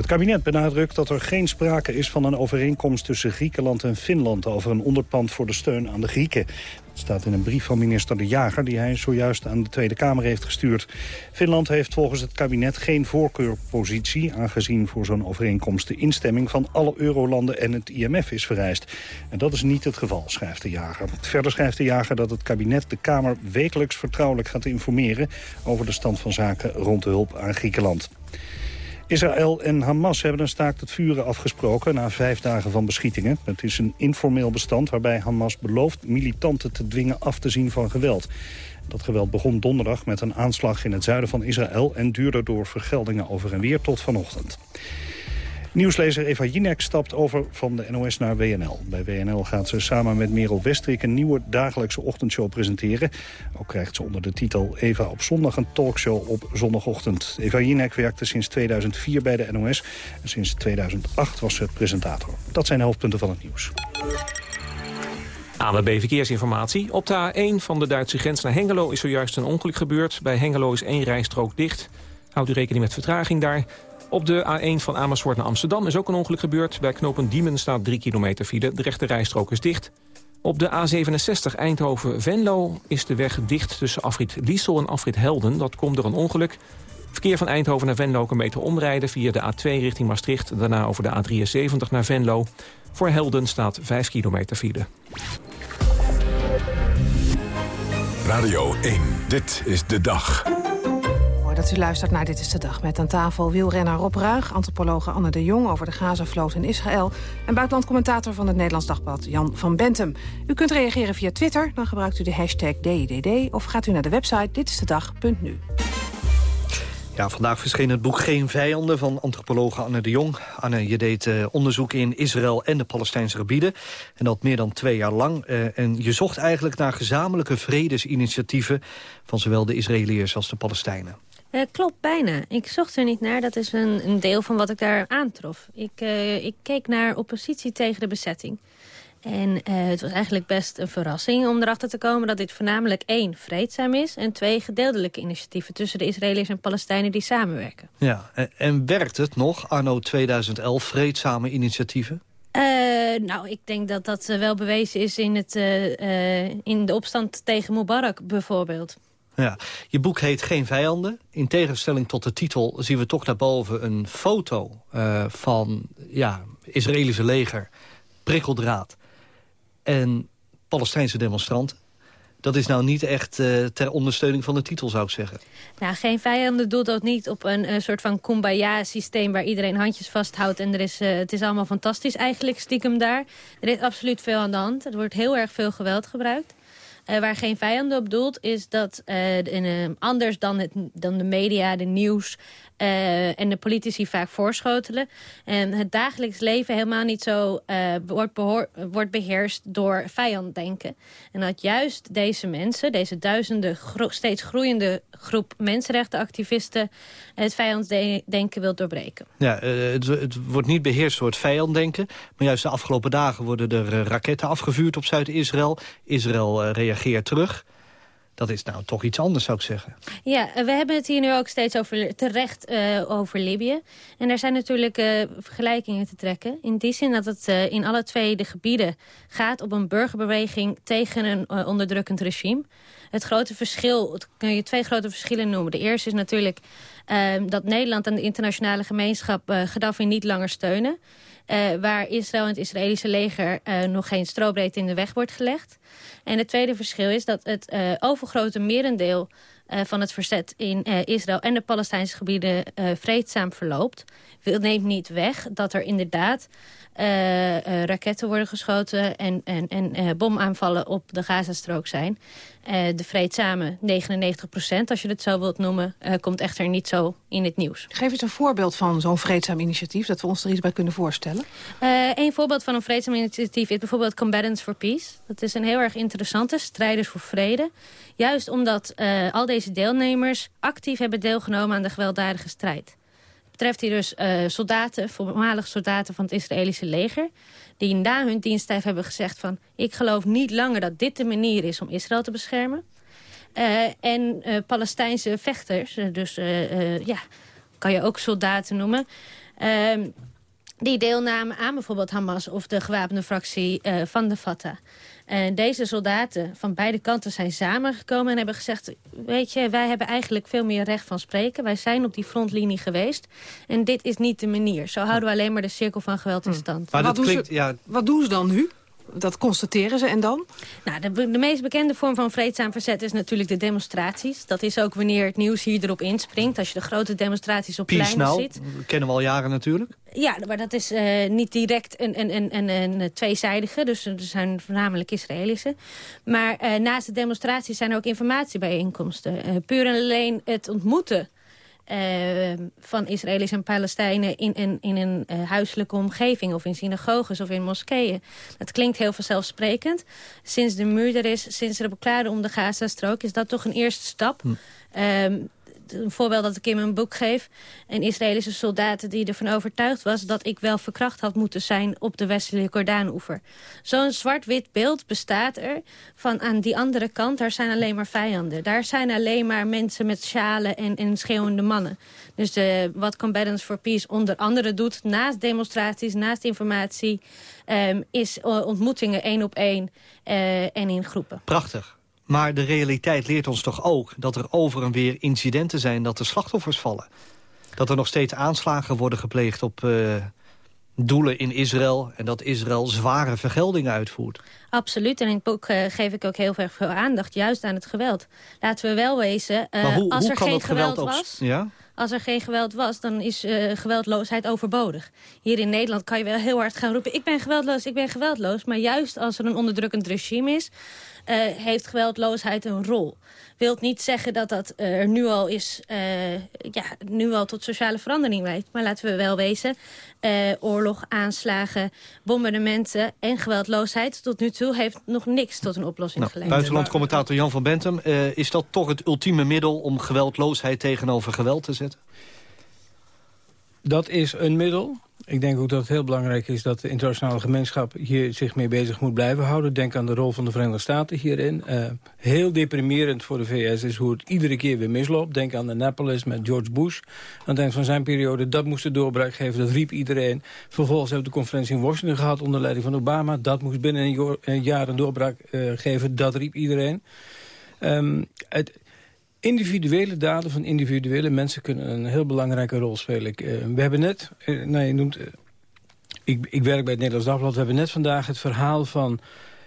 Het kabinet benadrukt dat er geen sprake is van een overeenkomst tussen Griekenland en Finland over een onderpand voor de steun aan de Grieken. Dat staat in een brief van minister De Jager die hij zojuist aan de Tweede Kamer heeft gestuurd. Finland heeft volgens het kabinet geen voorkeurpositie, aangezien voor zo'n overeenkomst de instemming van alle eurolanden en het IMF is vereist. En dat is niet het geval, schrijft De Jager. Verder schrijft De Jager dat het kabinet de Kamer wekelijks vertrouwelijk gaat informeren over de stand van zaken rond de hulp aan Griekenland. Israël en Hamas hebben een staakt het vuren afgesproken na vijf dagen van beschietingen. Het is een informeel bestand waarbij Hamas belooft militanten te dwingen af te zien van geweld. Dat geweld begon donderdag met een aanslag in het zuiden van Israël... en duurde door vergeldingen over en weer tot vanochtend. Nieuwslezer Eva Jinek stapt over van de NOS naar WNL. Bij WNL gaat ze samen met Merel Westrik een nieuwe dagelijkse ochtendshow presenteren. Ook krijgt ze onder de titel Eva op zondag een talkshow op zondagochtend. Eva Jinek werkte sinds 2004 bij de NOS en sinds 2008 was ze presentator. Dat zijn de hoofdpunten van het nieuws. ANWB Verkeersinformatie. Op de A1 van de Duitse grens naar Hengelo is zojuist een ongeluk gebeurd. Bij Hengelo is één rijstrook dicht. Houdt u rekening met vertraging daar. Op de A1 van Amersfoort naar Amsterdam is ook een ongeluk gebeurd. Bij knooppunt Diemen staat 3 kilometer file. De rechte rijstrook is dicht. Op de A67 Eindhoven-Venlo is de weg dicht tussen afrit Liesel en afrit Helden. Dat komt door een ongeluk. Verkeer van Eindhoven naar Venlo kan beter omrijden via de A2 richting Maastricht. Daarna over de A73 naar Venlo. Voor Helden staat 5 kilometer file. Radio 1, dit is de dag. Dat u luistert naar Dit is de Dag. Met aan tafel wielrenner Rob Ruig, antropologe Anne de Jong... over de Gazavloot in Israël... en buitenlandcommentator van het Nederlands Dagblad Jan van Bentum. U kunt reageren via Twitter, dan gebruikt u de hashtag DIDD... of gaat u naar de website ditistedag.nu. Ja, vandaag verscheen het boek Geen Vijanden van antropologe Anne de Jong. Anne, je deed eh, onderzoek in Israël en de Palestijnse gebieden. En dat meer dan twee jaar lang. Eh, en je zocht eigenlijk naar gezamenlijke vredesinitiatieven... van zowel de Israëliërs als de Palestijnen. Eh, klopt, bijna. Ik zocht er niet naar. Dat is een, een deel van wat ik daar aantrof. Ik, eh, ik keek naar oppositie tegen de bezetting. En eh, het was eigenlijk best een verrassing om erachter te komen... dat dit voornamelijk één, vreedzaam is... en twee, gedeeltelijke initiatieven tussen de Israëliërs en Palestijnen die samenwerken. Ja, en, en werkt het nog, anno 2011, vreedzame initiatieven? Nou, ik denk dat dat wel bewezen is in, het, in de opstand tegen Mubarak bijvoorbeeld. Ja, je boek heet Geen Vijanden. In tegenstelling tot de titel zien we toch daarboven een foto uh, van ja, Israëlische leger, prikkeldraad en Palestijnse demonstranten. Dat is nou niet echt uh, ter ondersteuning van de titel, zou ik zeggen. Nou, geen vijanden doelt ook niet op een, een soort van kumbaya-systeem... waar iedereen handjes vasthoudt en er is, het is allemaal fantastisch eigenlijk stiekem daar. Er is absoluut veel aan de hand. Er wordt heel erg veel geweld gebruikt. Waar geen vijanden op doelt, is dat in, anders dan, het, dan de media, de nieuws en de politici vaak voorschotelen. En het dagelijks leven helemaal niet zo wordt, wordt beheerst door vijanddenken. En dat juist deze mensen, deze duizenden steeds groeiende groep mensenrechtenactivisten... het vijanddenken wil doorbreken. Ja, het, het, wordt niet beheerst door het vijanddenken. Maar juist de afgelopen dagen worden er raketten afgevuurd op Zuid-Israël. Israël reageert terug dat is nou toch iets anders, zou ik zeggen. Ja, we hebben het hier nu ook steeds over, terecht uh, over Libië. En er zijn natuurlijk uh, vergelijkingen te trekken. In die zin dat het in alle twee de gebieden gaat op een burgerbeweging tegen een onderdrukkend regime. Het grote verschil, het kun je twee grote verschillen noemen. De eerste is natuurlijk dat Nederland en de internationale gemeenschap Gaddafi niet langer steunen. Waar Israël en het Israëlische leger nog geen strobreedte in de weg wordt gelegd. En het tweede verschil is dat het uh, overgrote merendeel van het verzet in Israël en de Palestijnse gebieden vreedzaam verloopt. Neemt niet weg dat er inderdaad raketten worden geschoten en, en, en bomaanvallen op de Gazastrook zijn. De vreedzame 99 procent, als je het zo wilt noemen, komt echter niet zo in het nieuws. Geef eens een voorbeeld van zo'n vreedzaam initiatief, dat we ons er iets bij kunnen voorstellen. Een voorbeeld van een vreedzaam initiatief is bijvoorbeeld Combatants for Peace. Dat is een heel erg interessante, strijders voor vrede. Juist omdat al deze deelnemers actief hebben deelgenomen aan de gewelddadige strijd betreft hier dus uh, soldaten, voormalige soldaten van het Israëlische leger... die na hun diensttijd hebben gezegd van... ik geloof niet langer dat dit de manier is om Israël te beschermen. Uh, en uh, Palestijnse vechters, dus ja, kan je ook soldaten noemen... Ehm, die deelnamen aan bijvoorbeeld Hamas of de gewapende fractie van de Fatah. En deze soldaten van beide kanten zijn samengekomen en hebben gezegd... weet je, wij hebben eigenlijk veel meer recht van spreken. Wij zijn op die frontlinie geweest. En dit is niet de manier. Zo houden we alleen maar de cirkel van geweld in hm. stand. Maar wat, doen klinkt, ze, ja... wat doen ze dan nu? Dat constateren ze en dan? Nou, de, de, meest bekende vorm van vreedzaam verzet is natuurlijk de demonstraties. Dat is ook wanneer het nieuws hier erop inspringt. Als je de grote demonstraties op pleinen nou, ziet. Dat kennen we al jaren natuurlijk. Ja, maar dat is uh, niet direct een, een, een, een, tweezijdige. Dus er zijn voornamelijk Israëlische. Maar uh, naast de demonstraties zijn er ook informatiebijeenkomsten. Uh, puur en alleen het ontmoeten uh, van Israëli's en Palestijnen in, in, in een uh, huiselijke omgeving... of in synagoges of in moskeeën. Dat klinkt heel vanzelfsprekend. Sinds de muur er is, sinds er beklaarden om de Gazastrook... is dat toch een eerste stap. Hm. Uh, een voorbeeld dat ik in mijn boek geef. Een Israëlische soldaat die ervan overtuigd was... dat ik wel verkracht had moeten zijn op de westelijke Jordaanoever. Zo'n zwart-wit beeld bestaat er van aan die andere kant... daar zijn alleen maar vijanden. Daar zijn alleen maar mensen met schalen en, en schreeuwende mannen. Dus wat Combatants for Peace onder andere doet... naast demonstraties, naast informatie... Um, is ontmoetingen één op één uh, en in groepen. Prachtig. Maar de realiteit leert ons toch ook dat er over en weer incidenten zijn... dat er slachtoffers vallen. Dat er nog steeds aanslagen worden gepleegd op uh, doelen in Israël... en dat Israël zware vergeldingen uitvoert. Absoluut. En in het boek uh, geef ik ook heel erg veel aandacht juist aan het geweld. Laten we wel wezen, uh, hoe, als hoe er geen geweld, geweld was... Ja? Als er geen geweld was, dan is uh, geweldloosheid overbodig. Hier in Nederland kan je wel heel hard gaan roepen... ik ben geweldloos, ik ben geweldloos. Maar juist als er een onderdrukkend regime is... Uh, heeft geweldloosheid een rol. Wilt niet zeggen dat dat uh, er nu al is, uh, ja, nu al tot sociale verandering leidt. Maar laten we wel wezen, oorlog, aanslagen, bombardementen en geweldloosheid tot nu toe heeft nog niks tot een oplossing nou, geleid. Buitenlandcommentator Jan van Bentum, is dat toch het ultieme middel om geweldloosheid tegenover geweld te zetten? Dat is een middel. Ik denk ook dat het heel belangrijk is dat de internationale gemeenschap hier zich mee bezig moet blijven houden. Denk aan de rol van de Verenigde Staten hierin. Uh, heel deprimerend voor de VS is hoe het iedere keer weer misloopt. Denk aan Annapolis met George Bush. Aan het eind van zijn periode, dat moest de doorbraak geven. Dat riep iedereen. Vervolgens hebben we de conferentie in Washington gehad onder leiding van Obama. Dat moest binnen een jaar een doorbraak uh, geven. Dat riep iedereen. Um, het, individuele daden van individuele mensen kunnen een heel belangrijke rol spelen. Uh, we hebben net, uh, nou je noemt, uh, ik, ik, werk bij het Nederlands Dagblad, we hebben net vandaag het verhaal van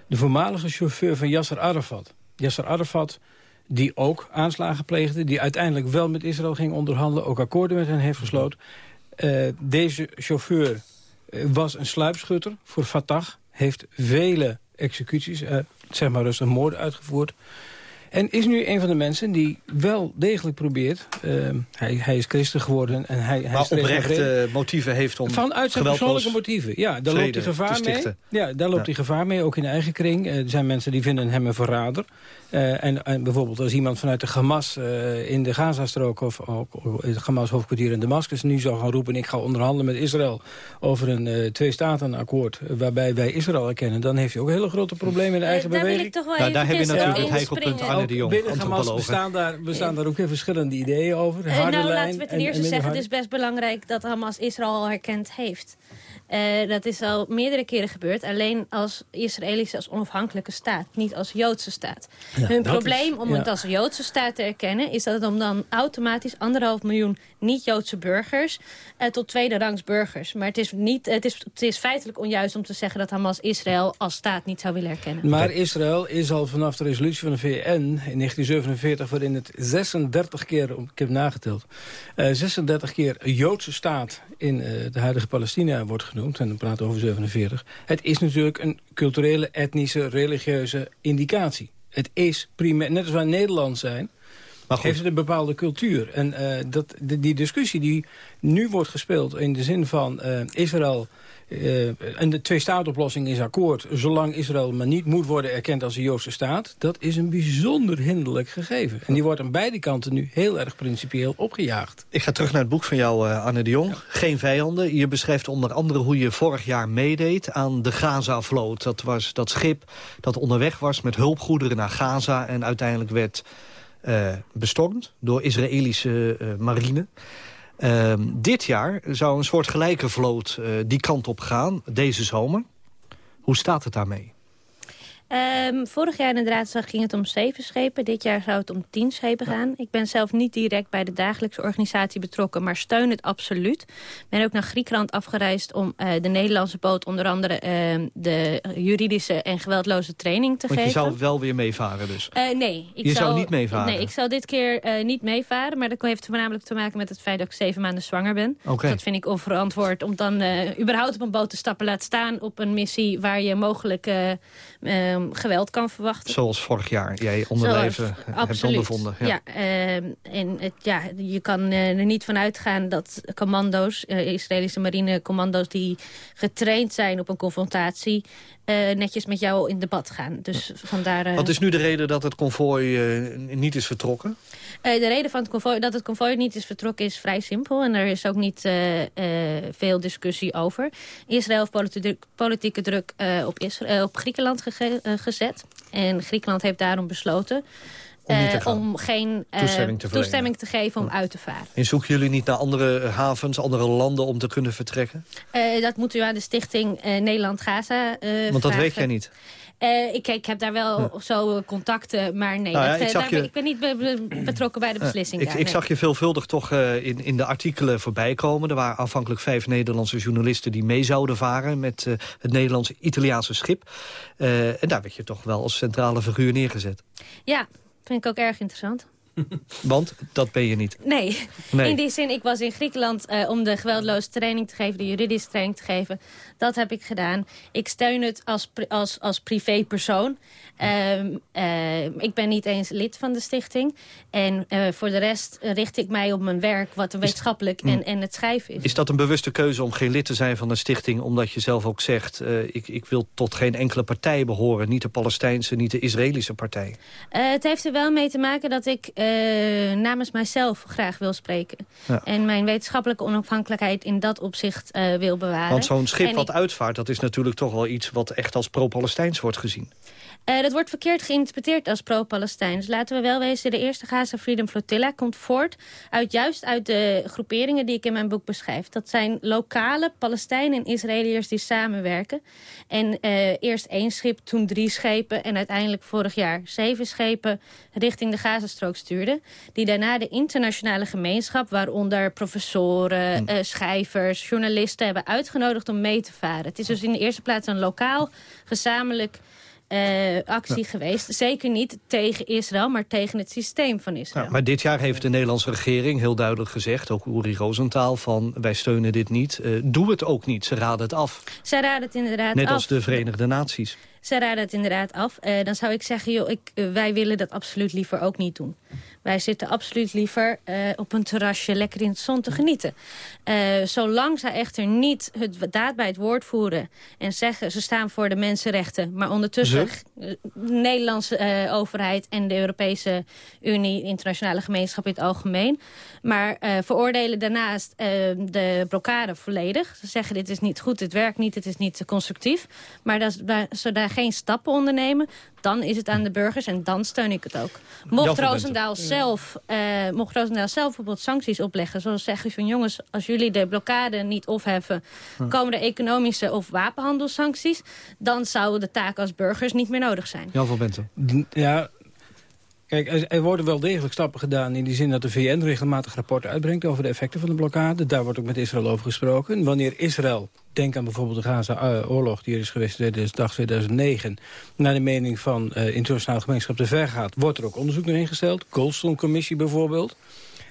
de voormalige chauffeur van Yasser Arafat. Yasser Arafat, die ook aanslagen pleegde, die uiteindelijk wel met Israël ging onderhandelen, ook akkoorden met hen heeft gesloten. deze chauffeur was een sluipschutter voor Fatah, heeft vele executies zeg maar rustig moorden uitgevoerd. En is nu een van de mensen die wel degelijk probeert... ehm, hij, hij is christen geworden en hij... hij Maar oprechte motieven heeft om Vanuit zijn persoonlijke motieven. Ja, daar loopt hij gevaar mee. Ja, daar loopt Ja. hij gevaar mee, ook in de eigen kring. Eh, er zijn mensen die vinden hem een verrader. Eh, en, en bijvoorbeeld als iemand vanuit de Hamas eh, in de Gazastrook... of ook het Hamas-hoofdkwartier in Damascus nu zou gaan roepen... ik ga onderhandelen met Israël over een eh, twee-staten-akkoord... eh, waarbij wij Israël erkennen... dan heeft hij ook hele grote problemen in de eigen daar wil beweging. ik toch wel Nou, daar eventjes heb je natuurlijk het hekelpunt inspringen. Arne de Jong, Binnen Hamas bestaan daar, bestaan daar ook weer verschillende ideeën over. Eh, Harde nou, lijn laten we ten en- eerste zeggen... het is best belangrijk dat Hamas Israël al herkend heeft. Eh, dat is al meerdere keren gebeurd. Alleen als Israëlische als onafhankelijke staat. Niet als Joodse staat. Ja, Hun probleem is- om ja. het als Joodse staat te erkennen... is dat het om dan automatisch anderhalf miljoen niet-Joodse burgers... eh, tot tweede rangs burgers. Maar het is, niet, het, is, het is feitelijk onjuist om te zeggen... dat Hamas Israël als staat niet zou willen erkennen. Maar Israël is al vanaf de resolutie van de VN in 1947... waarin het 36 keer, ik heb nageteld... eh 36 keer een Joodse staat in eh, de huidige Palestina wordt genoemd... en dan praten we over 47... het is natuurlijk een culturele, etnische, religieuze indicatie. Het is primair, net als wij Nederland zijn... heeft het een bepaalde cultuur. En eh, dat, die, die discussie die nu wordt gespeeld in de zin van eh, Israël... eh, en de twee-staat-oplossing is akkoord... zolang Israël maar niet moet worden erkend als een Joodse staat... dat is een bijzonder hinderlijk gegeven. En die wordt aan beide kanten nu heel erg principieel opgejaagd. Ik ga terug naar het boek van jou, eh, Anne de Jong. Geen vijanden. Je beschrijft onder andere hoe je vorig jaar meedeed aan de Gaza-vloot. Dat was dat schip dat onderweg was met hulpgoederen naar Gaza... en uiteindelijk werd eh, bestormd door Israëlische marine. Ehm, dit jaar zou een soort gelijke vloot eh, die kant op gaan, deze zomer. Hoe staat het daarmee? Ehm, vorig jaar inderdaad ging het om zeven schepen. Dit jaar zou het om tien schepen gaan. Ik ben zelf niet direct bij de dagelijkse organisatie betrokken... maar steun het absoluut. Ik ben ook naar Griekenland afgereisd om eh, de Nederlandse boot... onder andere ehm, de juridische en geweldloze training te Want je geven. zou wel weer meevaren dus. Eh, nee. Ik Je zou niet meevaren? Nee, ik zou dit keer eh, niet meevaren. Maar dat heeft voornamelijk te maken met het feit dat ik zeven maanden zwanger ben. Dus dat vind ik onverantwoord om dan überhaupt op een boot te stappen. Laat staan op een missie waar je mogelijk geweld kan verwachten. Zoals vorig jaar jij onderleven hebt ondervonden. Ja, ehm, en het, ja, je kan eh, er niet van uitgaan dat commando's, eh, Israëlische marinecommando's... die getraind zijn op een confrontatie, eh, netjes met jou in debat gaan. Dus vandaar... eh, Wat is nu de reden dat het konvooi eh, niet is vertrokken? Eh, de reden van het konvooi, dat het konvooi niet is vertrokken is vrij simpel. En er is ook niet eh, eh, veel discussie over. Israël heeft politi- politieke druk eh, op, eh, op Griekenland gege- eh, gezet. En Griekenland heeft daarom besloten... Om eh, om geen eh, Toestemming te verlenen. toestemming te geven om uit te varen. En zoeken jullie niet naar andere havens, andere landen om te kunnen vertrekken? Eh, dat moet u aan de stichting eh, Nederland-Gaza eh Want dat vragen. weet jij niet. Eh, ik, ik heb daar wel zo contacten, maar nee. Nou ja, dat, ik eh, daar je- ik ben niet be- be- betrokken bij de beslissing. ik daar, ik nee. zag je veelvuldig toch eh, in, in de artikelen voorbij komen. Er waren afhankelijk vijf Nederlandse journalisten die mee zouden varen... met eh, het Nederlandse-Italiaanse schip. Eh, en daar werd je toch wel als centrale figuur neergezet. Ja, vind ik ook erg interessant. <laughs> Want dat ben je niet. Nee. Nee. in die zin, ik was in Griekenland eh, om de geweldloze training te geven, de juridische training te geven. Dat heb ik gedaan. Ik steun het als, als, als privépersoon. Eh, ik ben niet eens lid van de stichting. En eh, voor de rest richt ik mij op mijn werk, wat wetenschappelijk en, en het schrijven is. Is dat een bewuste keuze om geen lid te zijn van een stichting... omdat je zelf ook zegt, eh, ik, ik wil tot geen enkele partij behoren... niet de Palestijnse, niet de Israëlische partij? Eh, het heeft er wel mee te maken dat ik namens mijzelf graag wil spreken. Ja. En mijn wetenschappelijke onafhankelijkheid in dat opzicht wil bewaren. Want zo'n schip wat uitvaart... dat is natuurlijk toch wel iets wat echt als pro-Palestijns wordt gezien. Eh, dat wordt verkeerd geïnterpreteerd als pro-Palestijn. Dus laten we wel wezen, de eerste Gaza Freedom Flotilla komt voort... Uit, juist uit de groeperingen die ik in mijn boek beschrijf. Dat zijn lokale Palestijnen en Israëliërs die samenwerken. En eh, eerst één schip, toen drie schepen... en uiteindelijk vorig jaar zeven schepen richting de Gazastrook stuurden. Die daarna de internationale gemeenschap... waaronder professoren, eh, schrijvers, journalisten... hebben uitgenodigd om mee te varen. Het is dus in de eerste plaats een lokaal, gezamenlijk eh, actie geweest. Zeker niet tegen Israël, maar tegen het systeem van Israël. Ja, maar dit jaar heeft de Nederlandse regering heel duidelijk gezegd... ook Uri Rosenthal, van wij steunen dit niet. Eh, doe het ook niet, ze raden het af. Zij raden het inderdaad Net af. als de Verenigde Naties. Zij raden het inderdaad af. Uh, dan zou ik zeggen, joh, ik, uh, wij willen dat absoluut liever ook niet doen. Wij zitten absoluut liever uh, op een terrasje lekker in het zon te genieten. zolang zij echter niet het daad bij het woord voeren... en zeggen, ze staan voor de mensenrechten... maar ondertussen de Nederlandse overheid en de Europese Unie... internationale gemeenschap in het algemeen... maar veroordelen daarnaast de blokkade volledig. Ze zeggen, dit is niet goed, dit werkt niet, dit is niet constructief. Maar dat, ze daar geen stappen ondernemen, dan is het aan de burgers en dan steun ik het ook. Mocht Roosendaal zelf, uh, mocht Roosendaal zelf bijvoorbeeld sancties opleggen... zoals zeggen van jongens, als jullie de blokkade niet opheffen... Hm. komen er economische of wapenhandelssancties... dan zou de taak als burgers niet meer nodig zijn. Jan van Benten. Ja, Kijk, er worden wel degelijk stappen gedaan in die zin dat de VN regelmatig rapporten uitbrengt over de effecten van de blokkade. Daar wordt ook met Israël over gesproken. Wanneer Israël, denk aan bijvoorbeeld de Gaza-oorlog die er is geweest in 2009, naar de mening van uh, internationale gemeenschap te ver gaat, wordt er ook onderzoek naar ingesteld. Goldstone-commissie bijvoorbeeld.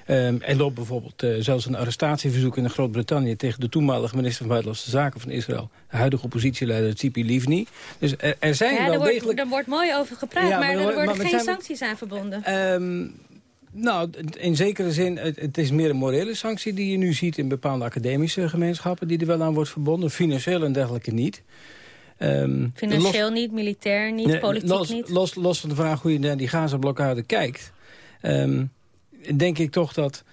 Um, er loopt bijvoorbeeld uh, zelfs een arrestatieverzoek in Groot-Brittannië... tegen de toenmalige minister van Buitenlandse Zaken van Israël... de huidige oppositieleider Tzipi Livni. Dus er, er zijn ja, wel er wordt, degelijk... Er wordt mooi over gepraat, ja, maar, maar, er worden geen sancties aan verbonden. Um, nou, in zekere zin, het, het, is meer een morele sanctie die je nu ziet... in bepaalde academische gemeenschappen die er wel aan wordt verbonden. Financieel en dergelijke niet. Um, Financieel los, niet, militair niet, nee, politiek los, niet. Los, los van de vraag hoe je naar die Gaza-blokkade kijkt... Um, denk ik toch dat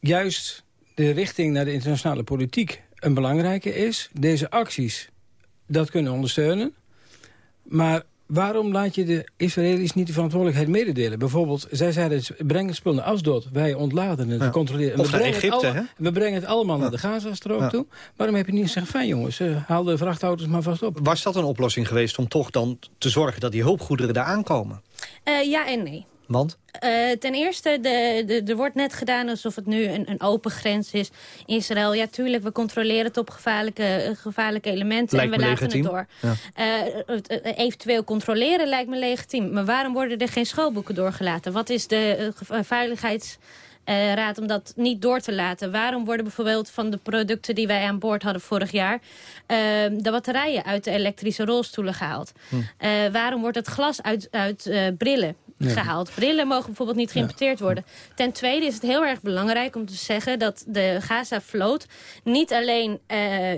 juist de richting naar de internationale politiek een belangrijke is. Deze acties, dat kunnen ondersteunen. Maar waarom laat je de Israëli's niet de verantwoordelijkheid mededelen? Bijvoorbeeld, zij zeiden, breng het spul naar Asdod. Wij ontladen het, ja. controleren. Of we brengen Egypte, het hè? We brengen het allemaal ja. naar de Gazastrook ja. toe. Waarom heb je niet gezegd, fijn jongens, uh, haal de vrachtauto's maar vast op. Was dat een oplossing geweest om toch dan te zorgen dat die hulpgoederen daar aankomen? Uh, ja en nee. Want? Uh, ten eerste, de, de, er wordt net gedaan alsof het nu een, een open grens is. Israël, ja tuurlijk, we controleren het op gevaarlijke, gevaarlijke elementen lijkt en we laten legitiem. het door. Ja. Uh, eventueel controleren lijkt me legitiem. Maar waarom worden er geen schoolboeken doorgelaten? Wat is de uh, veiligheids... Uh, raad om dat niet door te laten. Waarom worden bijvoorbeeld van de producten die wij aan boord hadden vorig jaar... Uh, de batterijen uit de elektrische rolstoelen gehaald? Hm. Uh, waarom wordt het glas uit, uit brillen. Gehaald? Brillen mogen bijvoorbeeld niet geïmporteerd worden. Ten tweede is het heel erg belangrijk om te zeggen... dat de Gaza-vloot niet alleen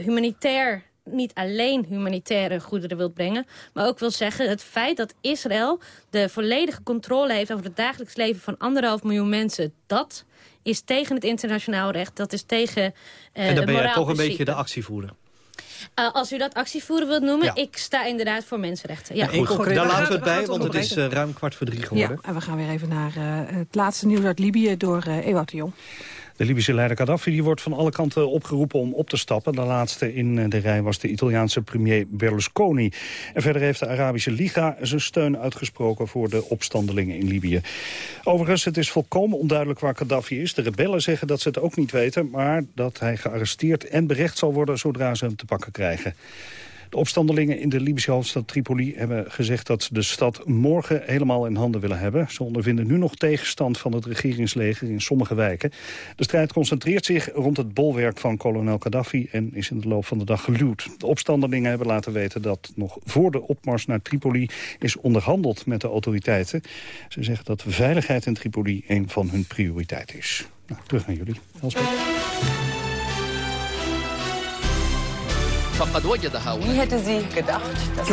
humanitair niet alleen humanitaire goederen wilt brengen... maar ook wil zeggen het feit dat Israël de volledige controle heeft... over het dagelijks leven van anderhalf miljoen mensen... dat is tegen het internationaal recht, dat is tegen uh, En dan ben jij toch een beetje de actievoerder. Uh, als u dat actievoeren wilt noemen, ja. ik sta inderdaad voor mensenrechten. Ja. Goed, goed, daar laten we het bij, want het is uh, ruim kwart voor drie geworden. Ja, en we gaan weer even naar uh, het laatste nieuws uit Libië door Ewout de Jong. De Libische leider Gaddafi wordt van alle kanten opgeroepen om op te stappen. De laatste in de rij was de Italiaanse premier Berlusconi. En verder heeft de Arabische Liga zijn steun uitgesproken voor de opstandelingen in Libië. Overigens, het is volkomen onduidelijk waar Gaddafi is. De rebellen zeggen dat ze het ook niet weten, maar dat hij gearresteerd en berecht zal worden zodra ze hem te pakken krijgen. De opstandelingen in de Libische hoofdstad Tripoli hebben gezegd dat ze de stad morgen helemaal in handen willen hebben. Ze ondervinden nu nog tegenstand van het regeringsleger in sommige wijken. De strijd concentreert zich rond het bolwerk van kolonel Gaddafi en is in de loop van de dag geluwd. De opstandelingen hebben laten weten dat nog voor de opmars naar Tripoli is onderhandeld met de autoriteiten. Ze zeggen dat veiligheid in Tripoli een van hun prioriteiten is. Nou, terug naar jullie. Elspeth. فقد وجدها Wie hätte sie gedacht?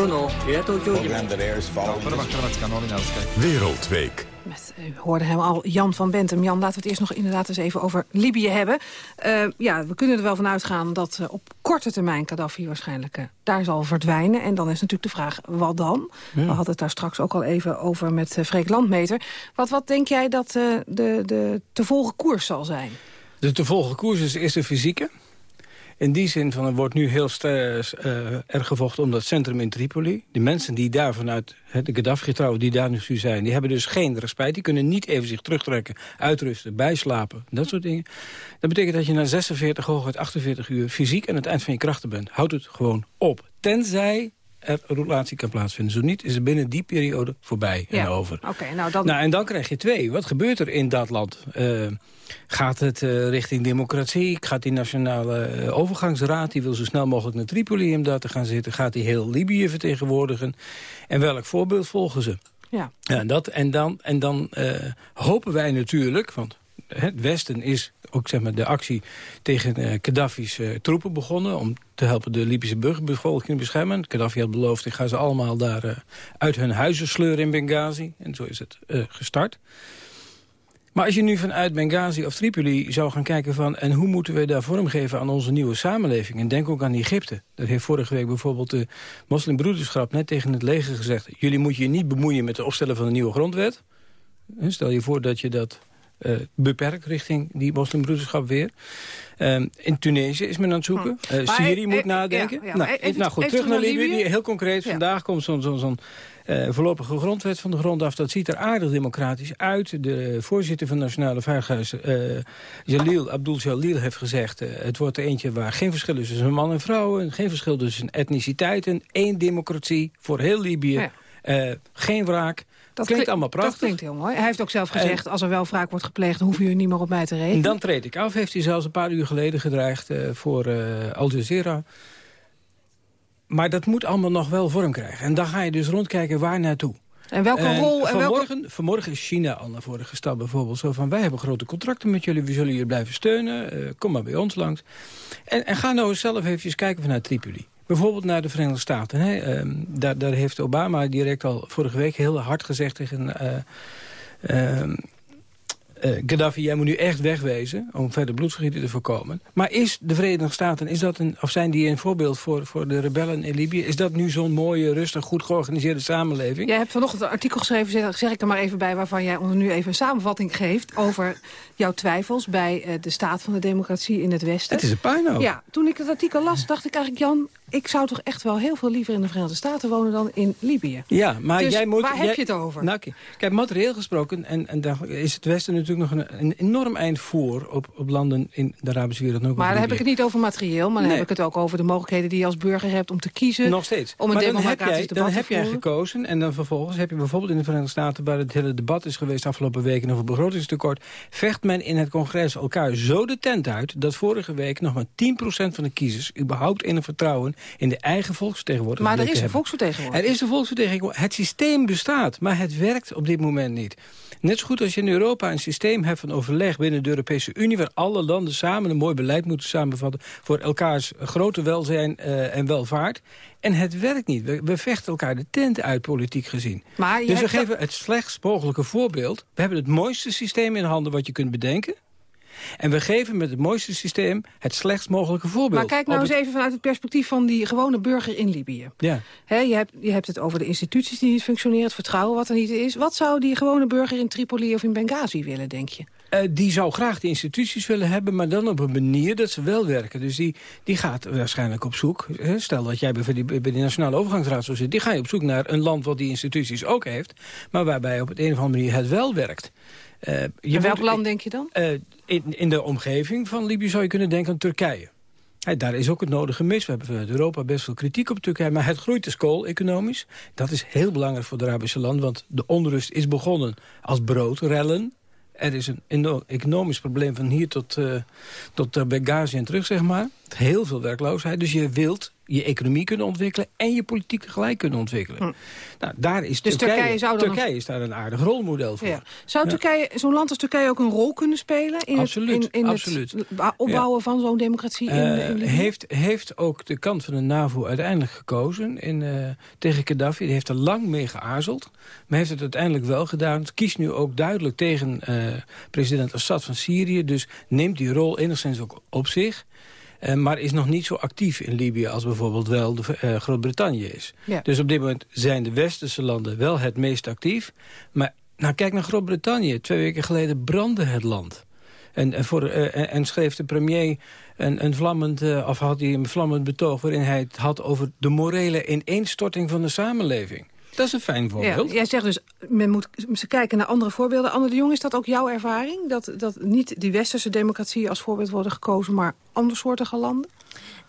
Wereldweek. Met, u hoorde hem al, Jan van Bentem. Jan, laten we het eerst nog inderdaad eens even over Libië hebben. Uh, ja, we kunnen er wel van uitgaan dat uh, op korte termijn Gaddafi waarschijnlijk uh, daar zal verdwijnen. En dan is natuurlijk de vraag, wat dan? Ja. We hadden het daar straks ook al even over met Freek Landmeter. Wat, wat denk jij dat de, de te volgen koers zal zijn? De te volgen koers is, is de fysieke. In die zin van, er wordt nu heel uh, erg gevochten om dat centrum in Tripoli. De mensen die daar vanuit he, de Gaddafi-trouwen die daar nu zijn... die hebben dus geen respect. Die kunnen niet even zich terugtrekken, uitrusten, bijslapen. Dat soort dingen. Dat betekent dat je na 46, hooguit 48 uur... fysiek aan het eind van je krachten bent. Houd het gewoon op. Tenzij er een relatie kan plaatsvinden. Zo niet is het binnen die periode voorbij Ja. en over. Oké, nou dan... Nou, en dan krijg je twee. Wat gebeurt er in dat land? Eh, gaat het eh, richting democratie? Gaat die Nationale eh, Overgangsraad... die wil zo snel mogelijk naar Tripoli om daar te gaan zitten? Gaat die heel Libië vertegenwoordigen? En welk voorbeeld volgen ze? Ja. Ja, en, dat, en dan, en dan hopen wij natuurlijk... want het Westen is ook zeg maar, de actie tegen eh Gaddafi's eh, troepen begonnen... om te helpen de Libische burgerbevolking beschermen. Gaddafi had beloofd, ik ga ze allemaal daar eh, uit hun huizen sleuren in Benghazi. En zo is het gestart. Maar als je nu vanuit Benghazi of Tripoli zou gaan kijken van... en hoe moeten we daar vormgeven aan onze nieuwe samenleving? En denk ook aan Egypte. Dat heeft vorige week bijvoorbeeld de moslimbroederschap net tegen het leger gezegd... jullie moeten je niet bemoeien met het opstellen van een nieuwe grondwet. Stel je voor dat je dat eh, beperkt richting die moslimbroederschap weer. Ehm, in Tunesië is men aan het zoeken. Eh, Maar, Syrië eh, moet eh, nadenken. ja, ja, nou, even- nou goed, terug naar terug naar Libië. Libië. Heel concreet, vandaag komt zo'n zo'n zo'n eh, voorlopige grondwet van de grond af. Dat ziet er aardig democratisch uit. De voorzitter van Nationale Veiligheids, eh Jalil, Abdul Jalil, heeft gezegd... eh, het wordt er eentje waar geen verschil is tussen man en vrouwen... geen verschil tussen etniciteiten, één democratie voor heel Libië... Eh, geen wraak. Dat klinkt kli- allemaal prachtig. Dat klinkt heel mooi. Hij heeft ook zelf gezegd, als er wel wraak wordt gepleegd... hoeven jullie niet meer op mij te rekenen. En dan treed ik af, heeft hij zelfs een paar uur geleden gedreigd eh, voor eh, Al Jazeera. Maar dat moet allemaal nog wel vorm krijgen. En dan ga je dus rondkijken waar naartoe. En welke En rol... En welke... vanmorgen, vanmorgen is China al naar voren gestapt bijvoorbeeld. Zo van, wij hebben grote contracten met jullie, we zullen jullie blijven steunen. eh, kom maar bij ons langs. En, en ga nou eens zelf even kijken vanuit Tripoli. Bijvoorbeeld naar de Verenigde Staten. Hè. Ehm, daar, daar heeft Obama direct al vorige week heel hard gezegd tegen... eh, eh, Gaddafi, jij moet nu echt wegwezen om verder bloedvergieten te voorkomen. Maar is de Verenigde Staten, is dat een, of zijn die een voorbeeld voor, voor de rebellen in Libië? Is dat nu zo'n mooie, rustig, goed georganiseerde samenleving? Jij hebt vanochtend een artikel geschreven, zeg, zeg ik er maar even bij... waarvan jij ons nu even een samenvatting geeft... over jouw twijfels bij eh, de staat van de democratie in het Westen. Het is een puinhoop. Ja, toen ik het artikel las, dacht ik eigenlijk... Jan, ik zou toch echt wel heel veel liever in de Verenigde Staten wonen... dan in Libië. Ja, maar Dus jij moet... waar jij- heb je het over? Nou. Kijk, materieel gesproken, en, en daar is het Westen natuurlijk nog een, een enorm eind voor... op, op landen in de Arabische wereld. Maar dan heb ik het niet over materieel... maar dan Nee. heb ik het ook over de mogelijkheden die je als burger hebt... om te kiezen. Nog steeds. Om een maar dan heb, jij, dan heb jij gekozen en dan vervolgens heb je bijvoorbeeld in de Verenigde Staten... waar het hele debat is geweest afgelopen weken over begrotingstekort... vecht men in het congres elkaar zo de tent uit... dat vorige week nog maar 10% van de kiezers... überhaupt enig vertrouwen in de eigen volksvertegenwoordiging Maar er is een volksvertegenwoordiger. Er is een volksvertegenwoordiging. Het systeem bestaat, maar het werkt op dit moment niet. Net zo goed als je in Europa een systeem hebt van overleg binnen de Europese Unie... waar alle landen samen een mooi beleid moeten samenvatten... voor elkaars grote welzijn eh, en welvaart. En het werkt niet. We, we vechten elkaar de tent uit, politiek gezien. Dus we dat- geven het slechtst mogelijke voorbeeld. We hebben het mooiste systeem in handen wat je kunt bedenken. En we geven met het mooiste systeem het slechtst mogelijke voorbeeld. Maar kijk nou eens even vanuit het perspectief van die gewone burger in Libië. Ja. Je, hebt, je hebt het over de instituties die niet functioneren, het vertrouwen wat er niet is. Wat zou die gewone burger in Tripoli of in Benghazi willen, denk je? Eh, die zou graag die instituties willen hebben, maar dan op een manier dat ze wel werken. Dus die, die gaat waarschijnlijk op zoek. Hè, stel dat jij bij, die, bij de Nationale Overgangsraad zo zit. Die ga je op zoek naar een land wat die instituties ook heeft. Maar waarbij op het een of andere manier het wel werkt. Eh, je In welk moet- land denk je dan? eh, in, in de omgeving van Libië zou je kunnen denken aan Turkije. Daar is ook het nodige mis. We hebben vanuit Europa best veel kritiek op Turkije. Maar het groeit de school economisch. Dat is heel belangrijk voor het Arabische land. Want de onrust is begonnen als broodrellen. Er is een economisch probleem van hier tot, eh tot uh, Benghazi en terug, zeg maar. Heel veel werkloosheid. Dus je wilt je economie kunnen ontwikkelen... en je politiek tegelijk kunnen ontwikkelen. Nou, daar is Dus Turkije, Turkije zou dan Turkije een- is daar een aardig rolmodel voor. Ja. Zou. Turkije, zo'n land als Turkije ook een rol kunnen spelen... in Absoluut, het, in, in absoluut. het opbouwen van zo'n democratie in, Eh, in heeft, heeft ook de kant van de NAVO uiteindelijk gekozen in, eh, tegen Gaddafi. Die heeft er lang mee geaarzeld, maar heeft het uiteindelijk wel gedaan. Het kiest nu ook duidelijk tegen eh, president Assad van Syrië. Dus neemt die rol enigszins ook op zich. Eh, maar is nog niet zo actief in Libië als bijvoorbeeld wel de, eh, Groot-Brittannië is. Ja. Dus op dit moment zijn de westerse landen wel het meest actief. Maar nou, kijk naar Groot-Brittannië. Twee weken geleden brandde het land. En, en, voor, eh, en- schreef de premier een, een vlammend, of had hij een vlammend betoog... waarin hij het had over de morele ineenstorting van de samenleving. Dat is een fijn voorbeeld. Ja, jij zegt dus, men moet ze kijken naar andere voorbeelden. Anne de Jong, is dat ook jouw ervaring? Dat, dat niet die westerse democratie als voorbeeld worden gekozen... maar andersoortige landen?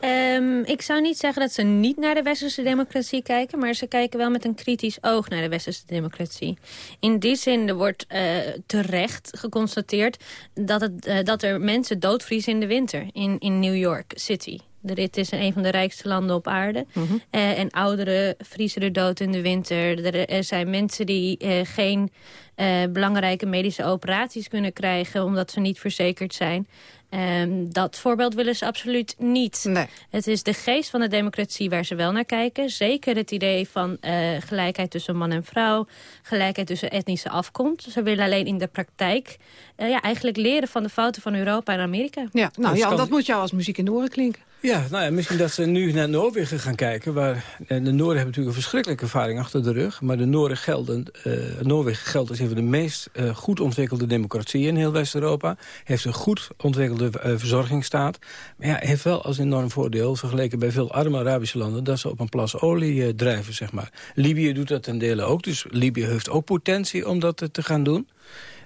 Um, ik zou niet zeggen dat ze niet naar de westerse democratie kijken... maar ze kijken wel met een kritisch oog naar de westerse democratie. In die zin wordt uh, terecht geconstateerd... Dat, het, uh, dat er mensen doodvriezen in de winter in, in New York City. Het is een van de rijkste landen op aarde. Mm -hmm. uh, en ouderen vriezen er dood in de winter. Er, er zijn mensen die uh, geen uh, belangrijke medische operaties kunnen krijgen... omdat ze niet verzekerd zijn. Um, dat voorbeeld willen ze absoluut niet. Nee. Het is de geest van de democratie waar ze wel naar kijken. Zeker het idee van uh, gelijkheid tussen man en vrouw. Gelijkheid tussen etnische afkomst. Ze willen alleen in de praktijk uh, ja, eigenlijk leren van de fouten van Europa en Amerika. Ja, nou Jan, dat moet jou als muziek in de oren klinken. Ja, nou ja, misschien dat ze nu naar Noorwegen gaan kijken. Waar, de Noorden hebben natuurlijk een verschrikkelijke ervaring achter de rug. Maar de gelden, uh, Noorwegen geldt als een van de meest uh, goed ontwikkelde democratieën in heel West-Europa. Heeft een goed ontwikkelde uh, verzorgingsstaat. Maar ja, heeft wel als enorm voordeel, vergeleken bij veel arme Arabische landen... dat ze op een plas olie drijven, zeg maar. Libië doet dat ten dele ook, dus Libië heeft ook potentie om dat te gaan doen.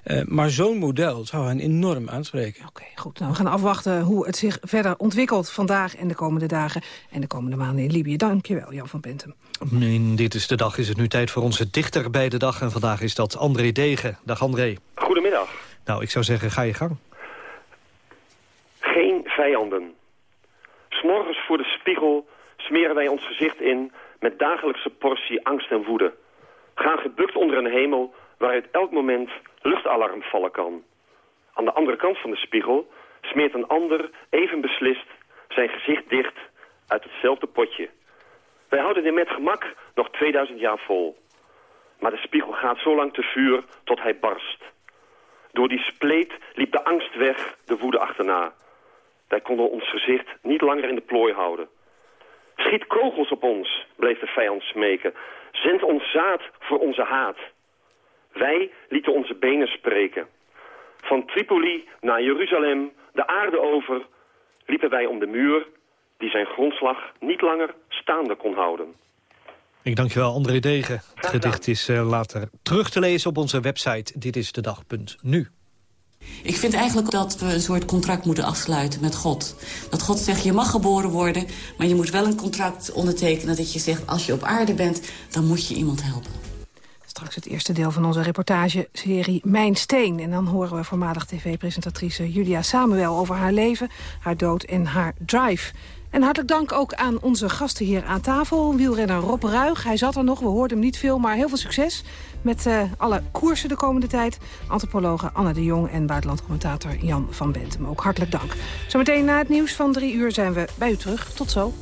Uh, maar zo'n model zou hen enorm aanspreken. Oké, okay, goed. Nou, we gaan afwachten hoe het zich verder ontwikkelt vandaag en de komende dagen en de komende maanden in Libië. Dankjewel, Jan van Bentem. In Dit is de Dag is het nu tijd voor onze dichter bij de dag. En vandaag is dat André Degen. Dag André. Goedemiddag. Nou, ik zou zeggen, ga je gang. Geen vijanden. S'morgens voor de spiegel smeren wij ons gezicht in met dagelijkse portie angst en woede. Gaan gebukt onder een hemel waaruit elk moment luchtalarm vallen kan. Aan de andere kant van de spiegel smeert een ander even beslist zijn gezicht dicht uit hetzelfde potje. Wij houden dit met gemak nog 2000 jaar vol. Maar de spiegel gaat zo lang te vuur tot hij barst. Door die spleet liep de angst weg, de woede achterna. Wij konden ons gezicht niet langer in de plooi houden. Schiet kogels op ons, bleef de vijand smeken. Zend ons zaad voor onze haat. Wij lieten onze benen spreken. Van Tripoli naar Jeruzalem, de aarde over, liepen wij om de muur die zijn grondslag niet langer staande kon houden. Ik dank je wel, André Degen. Het gedicht is uh, later terug te lezen op onze website ditisdedag.nu. Ik vind eigenlijk dat we een soort contract moeten afsluiten met God. Dat God zegt, je mag geboren worden, maar je moet wel een contract ondertekenen... dat je zegt, als je op aarde bent, dan moet je iemand helpen. Straks het eerste deel van onze reportageserie Mijn Steen. En dan horen we voormalig tv-presentatrice Julia Samuel over haar leven, haar dood en haar drive. En hartelijk dank ook aan onze gasten hier aan tafel. Wielrenner Rob Ruig, hij zat er nog, we hoorden hem niet veel, maar heel veel succes met uh, alle koersen de komende tijd. Antropologe Anne de Jong en buitenlandcommentator Jan van Bentem. Ook hartelijk dank. Zometeen na het nieuws van drie uur zijn we bij u terug. Tot zo.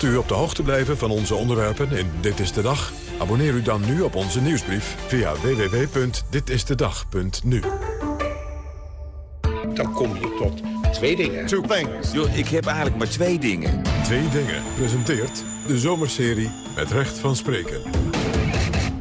Wilt u op de hoogte blijven van onze onderwerpen in Dit is de Dag? Abonneer u dan nu op onze nieuwsbrief via www.ditistedag.nu. Dan kom je tot twee dingen. Two things. Yo, ik heb eigenlijk maar twee dingen. Twee dingen presenteert de zomerserie met recht van spreken.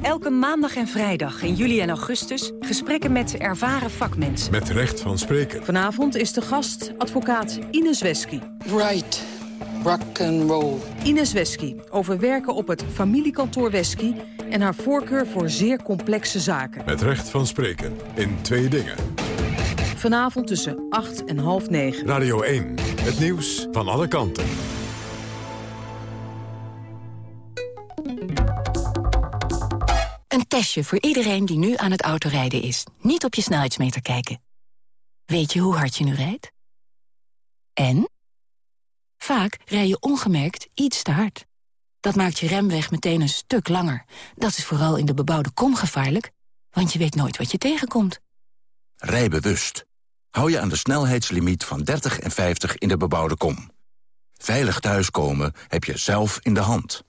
Elke maandag en vrijdag in juli en augustus gesprekken met ervaren vakmensen. Met recht van spreken. Vanavond is de gast advocaat Ines Wesky. Right. Rock and roll. Ines Wesky over werken op het familiekantoor Wesky... en haar voorkeur voor zeer complexe zaken. Met recht van spreken in twee dingen. Vanavond tussen 8 en half 9. Radio 1, het nieuws van alle kanten. Een testje voor iedereen die nu aan het autorijden is. Niet op je snelheidsmeter kijken. Weet je hoe hard je nu rijdt? En? Vaak rij je ongemerkt iets te hard. Dat maakt je remweg meteen een stuk langer. Dat is vooral in de bebouwde kom gevaarlijk, want je weet nooit wat je tegenkomt. Rij bewust. Hou je aan de snelheidslimiet van 30 en 50 in de bebouwde kom. Veilig thuiskomen heb je zelf in de hand.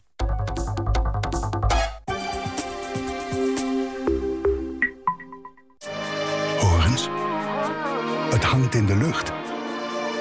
Horens, het hangt in de lucht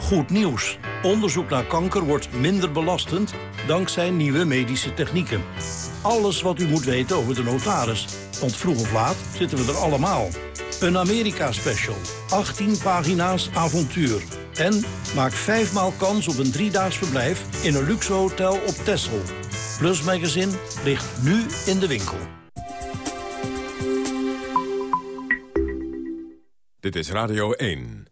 Goed nieuws. Onderzoek naar kanker wordt minder belastend dankzij nieuwe medische technieken. Alles wat u moet weten over de notaris. Want vroeg of laat zitten we er allemaal. Een Amerika-special. 18 pagina's avontuur. En maak vijfmaal kans op een driedaags verblijf in een luxe hotel op Texel. Plus Magazine ligt nu in de winkel. Dit is Radio 1.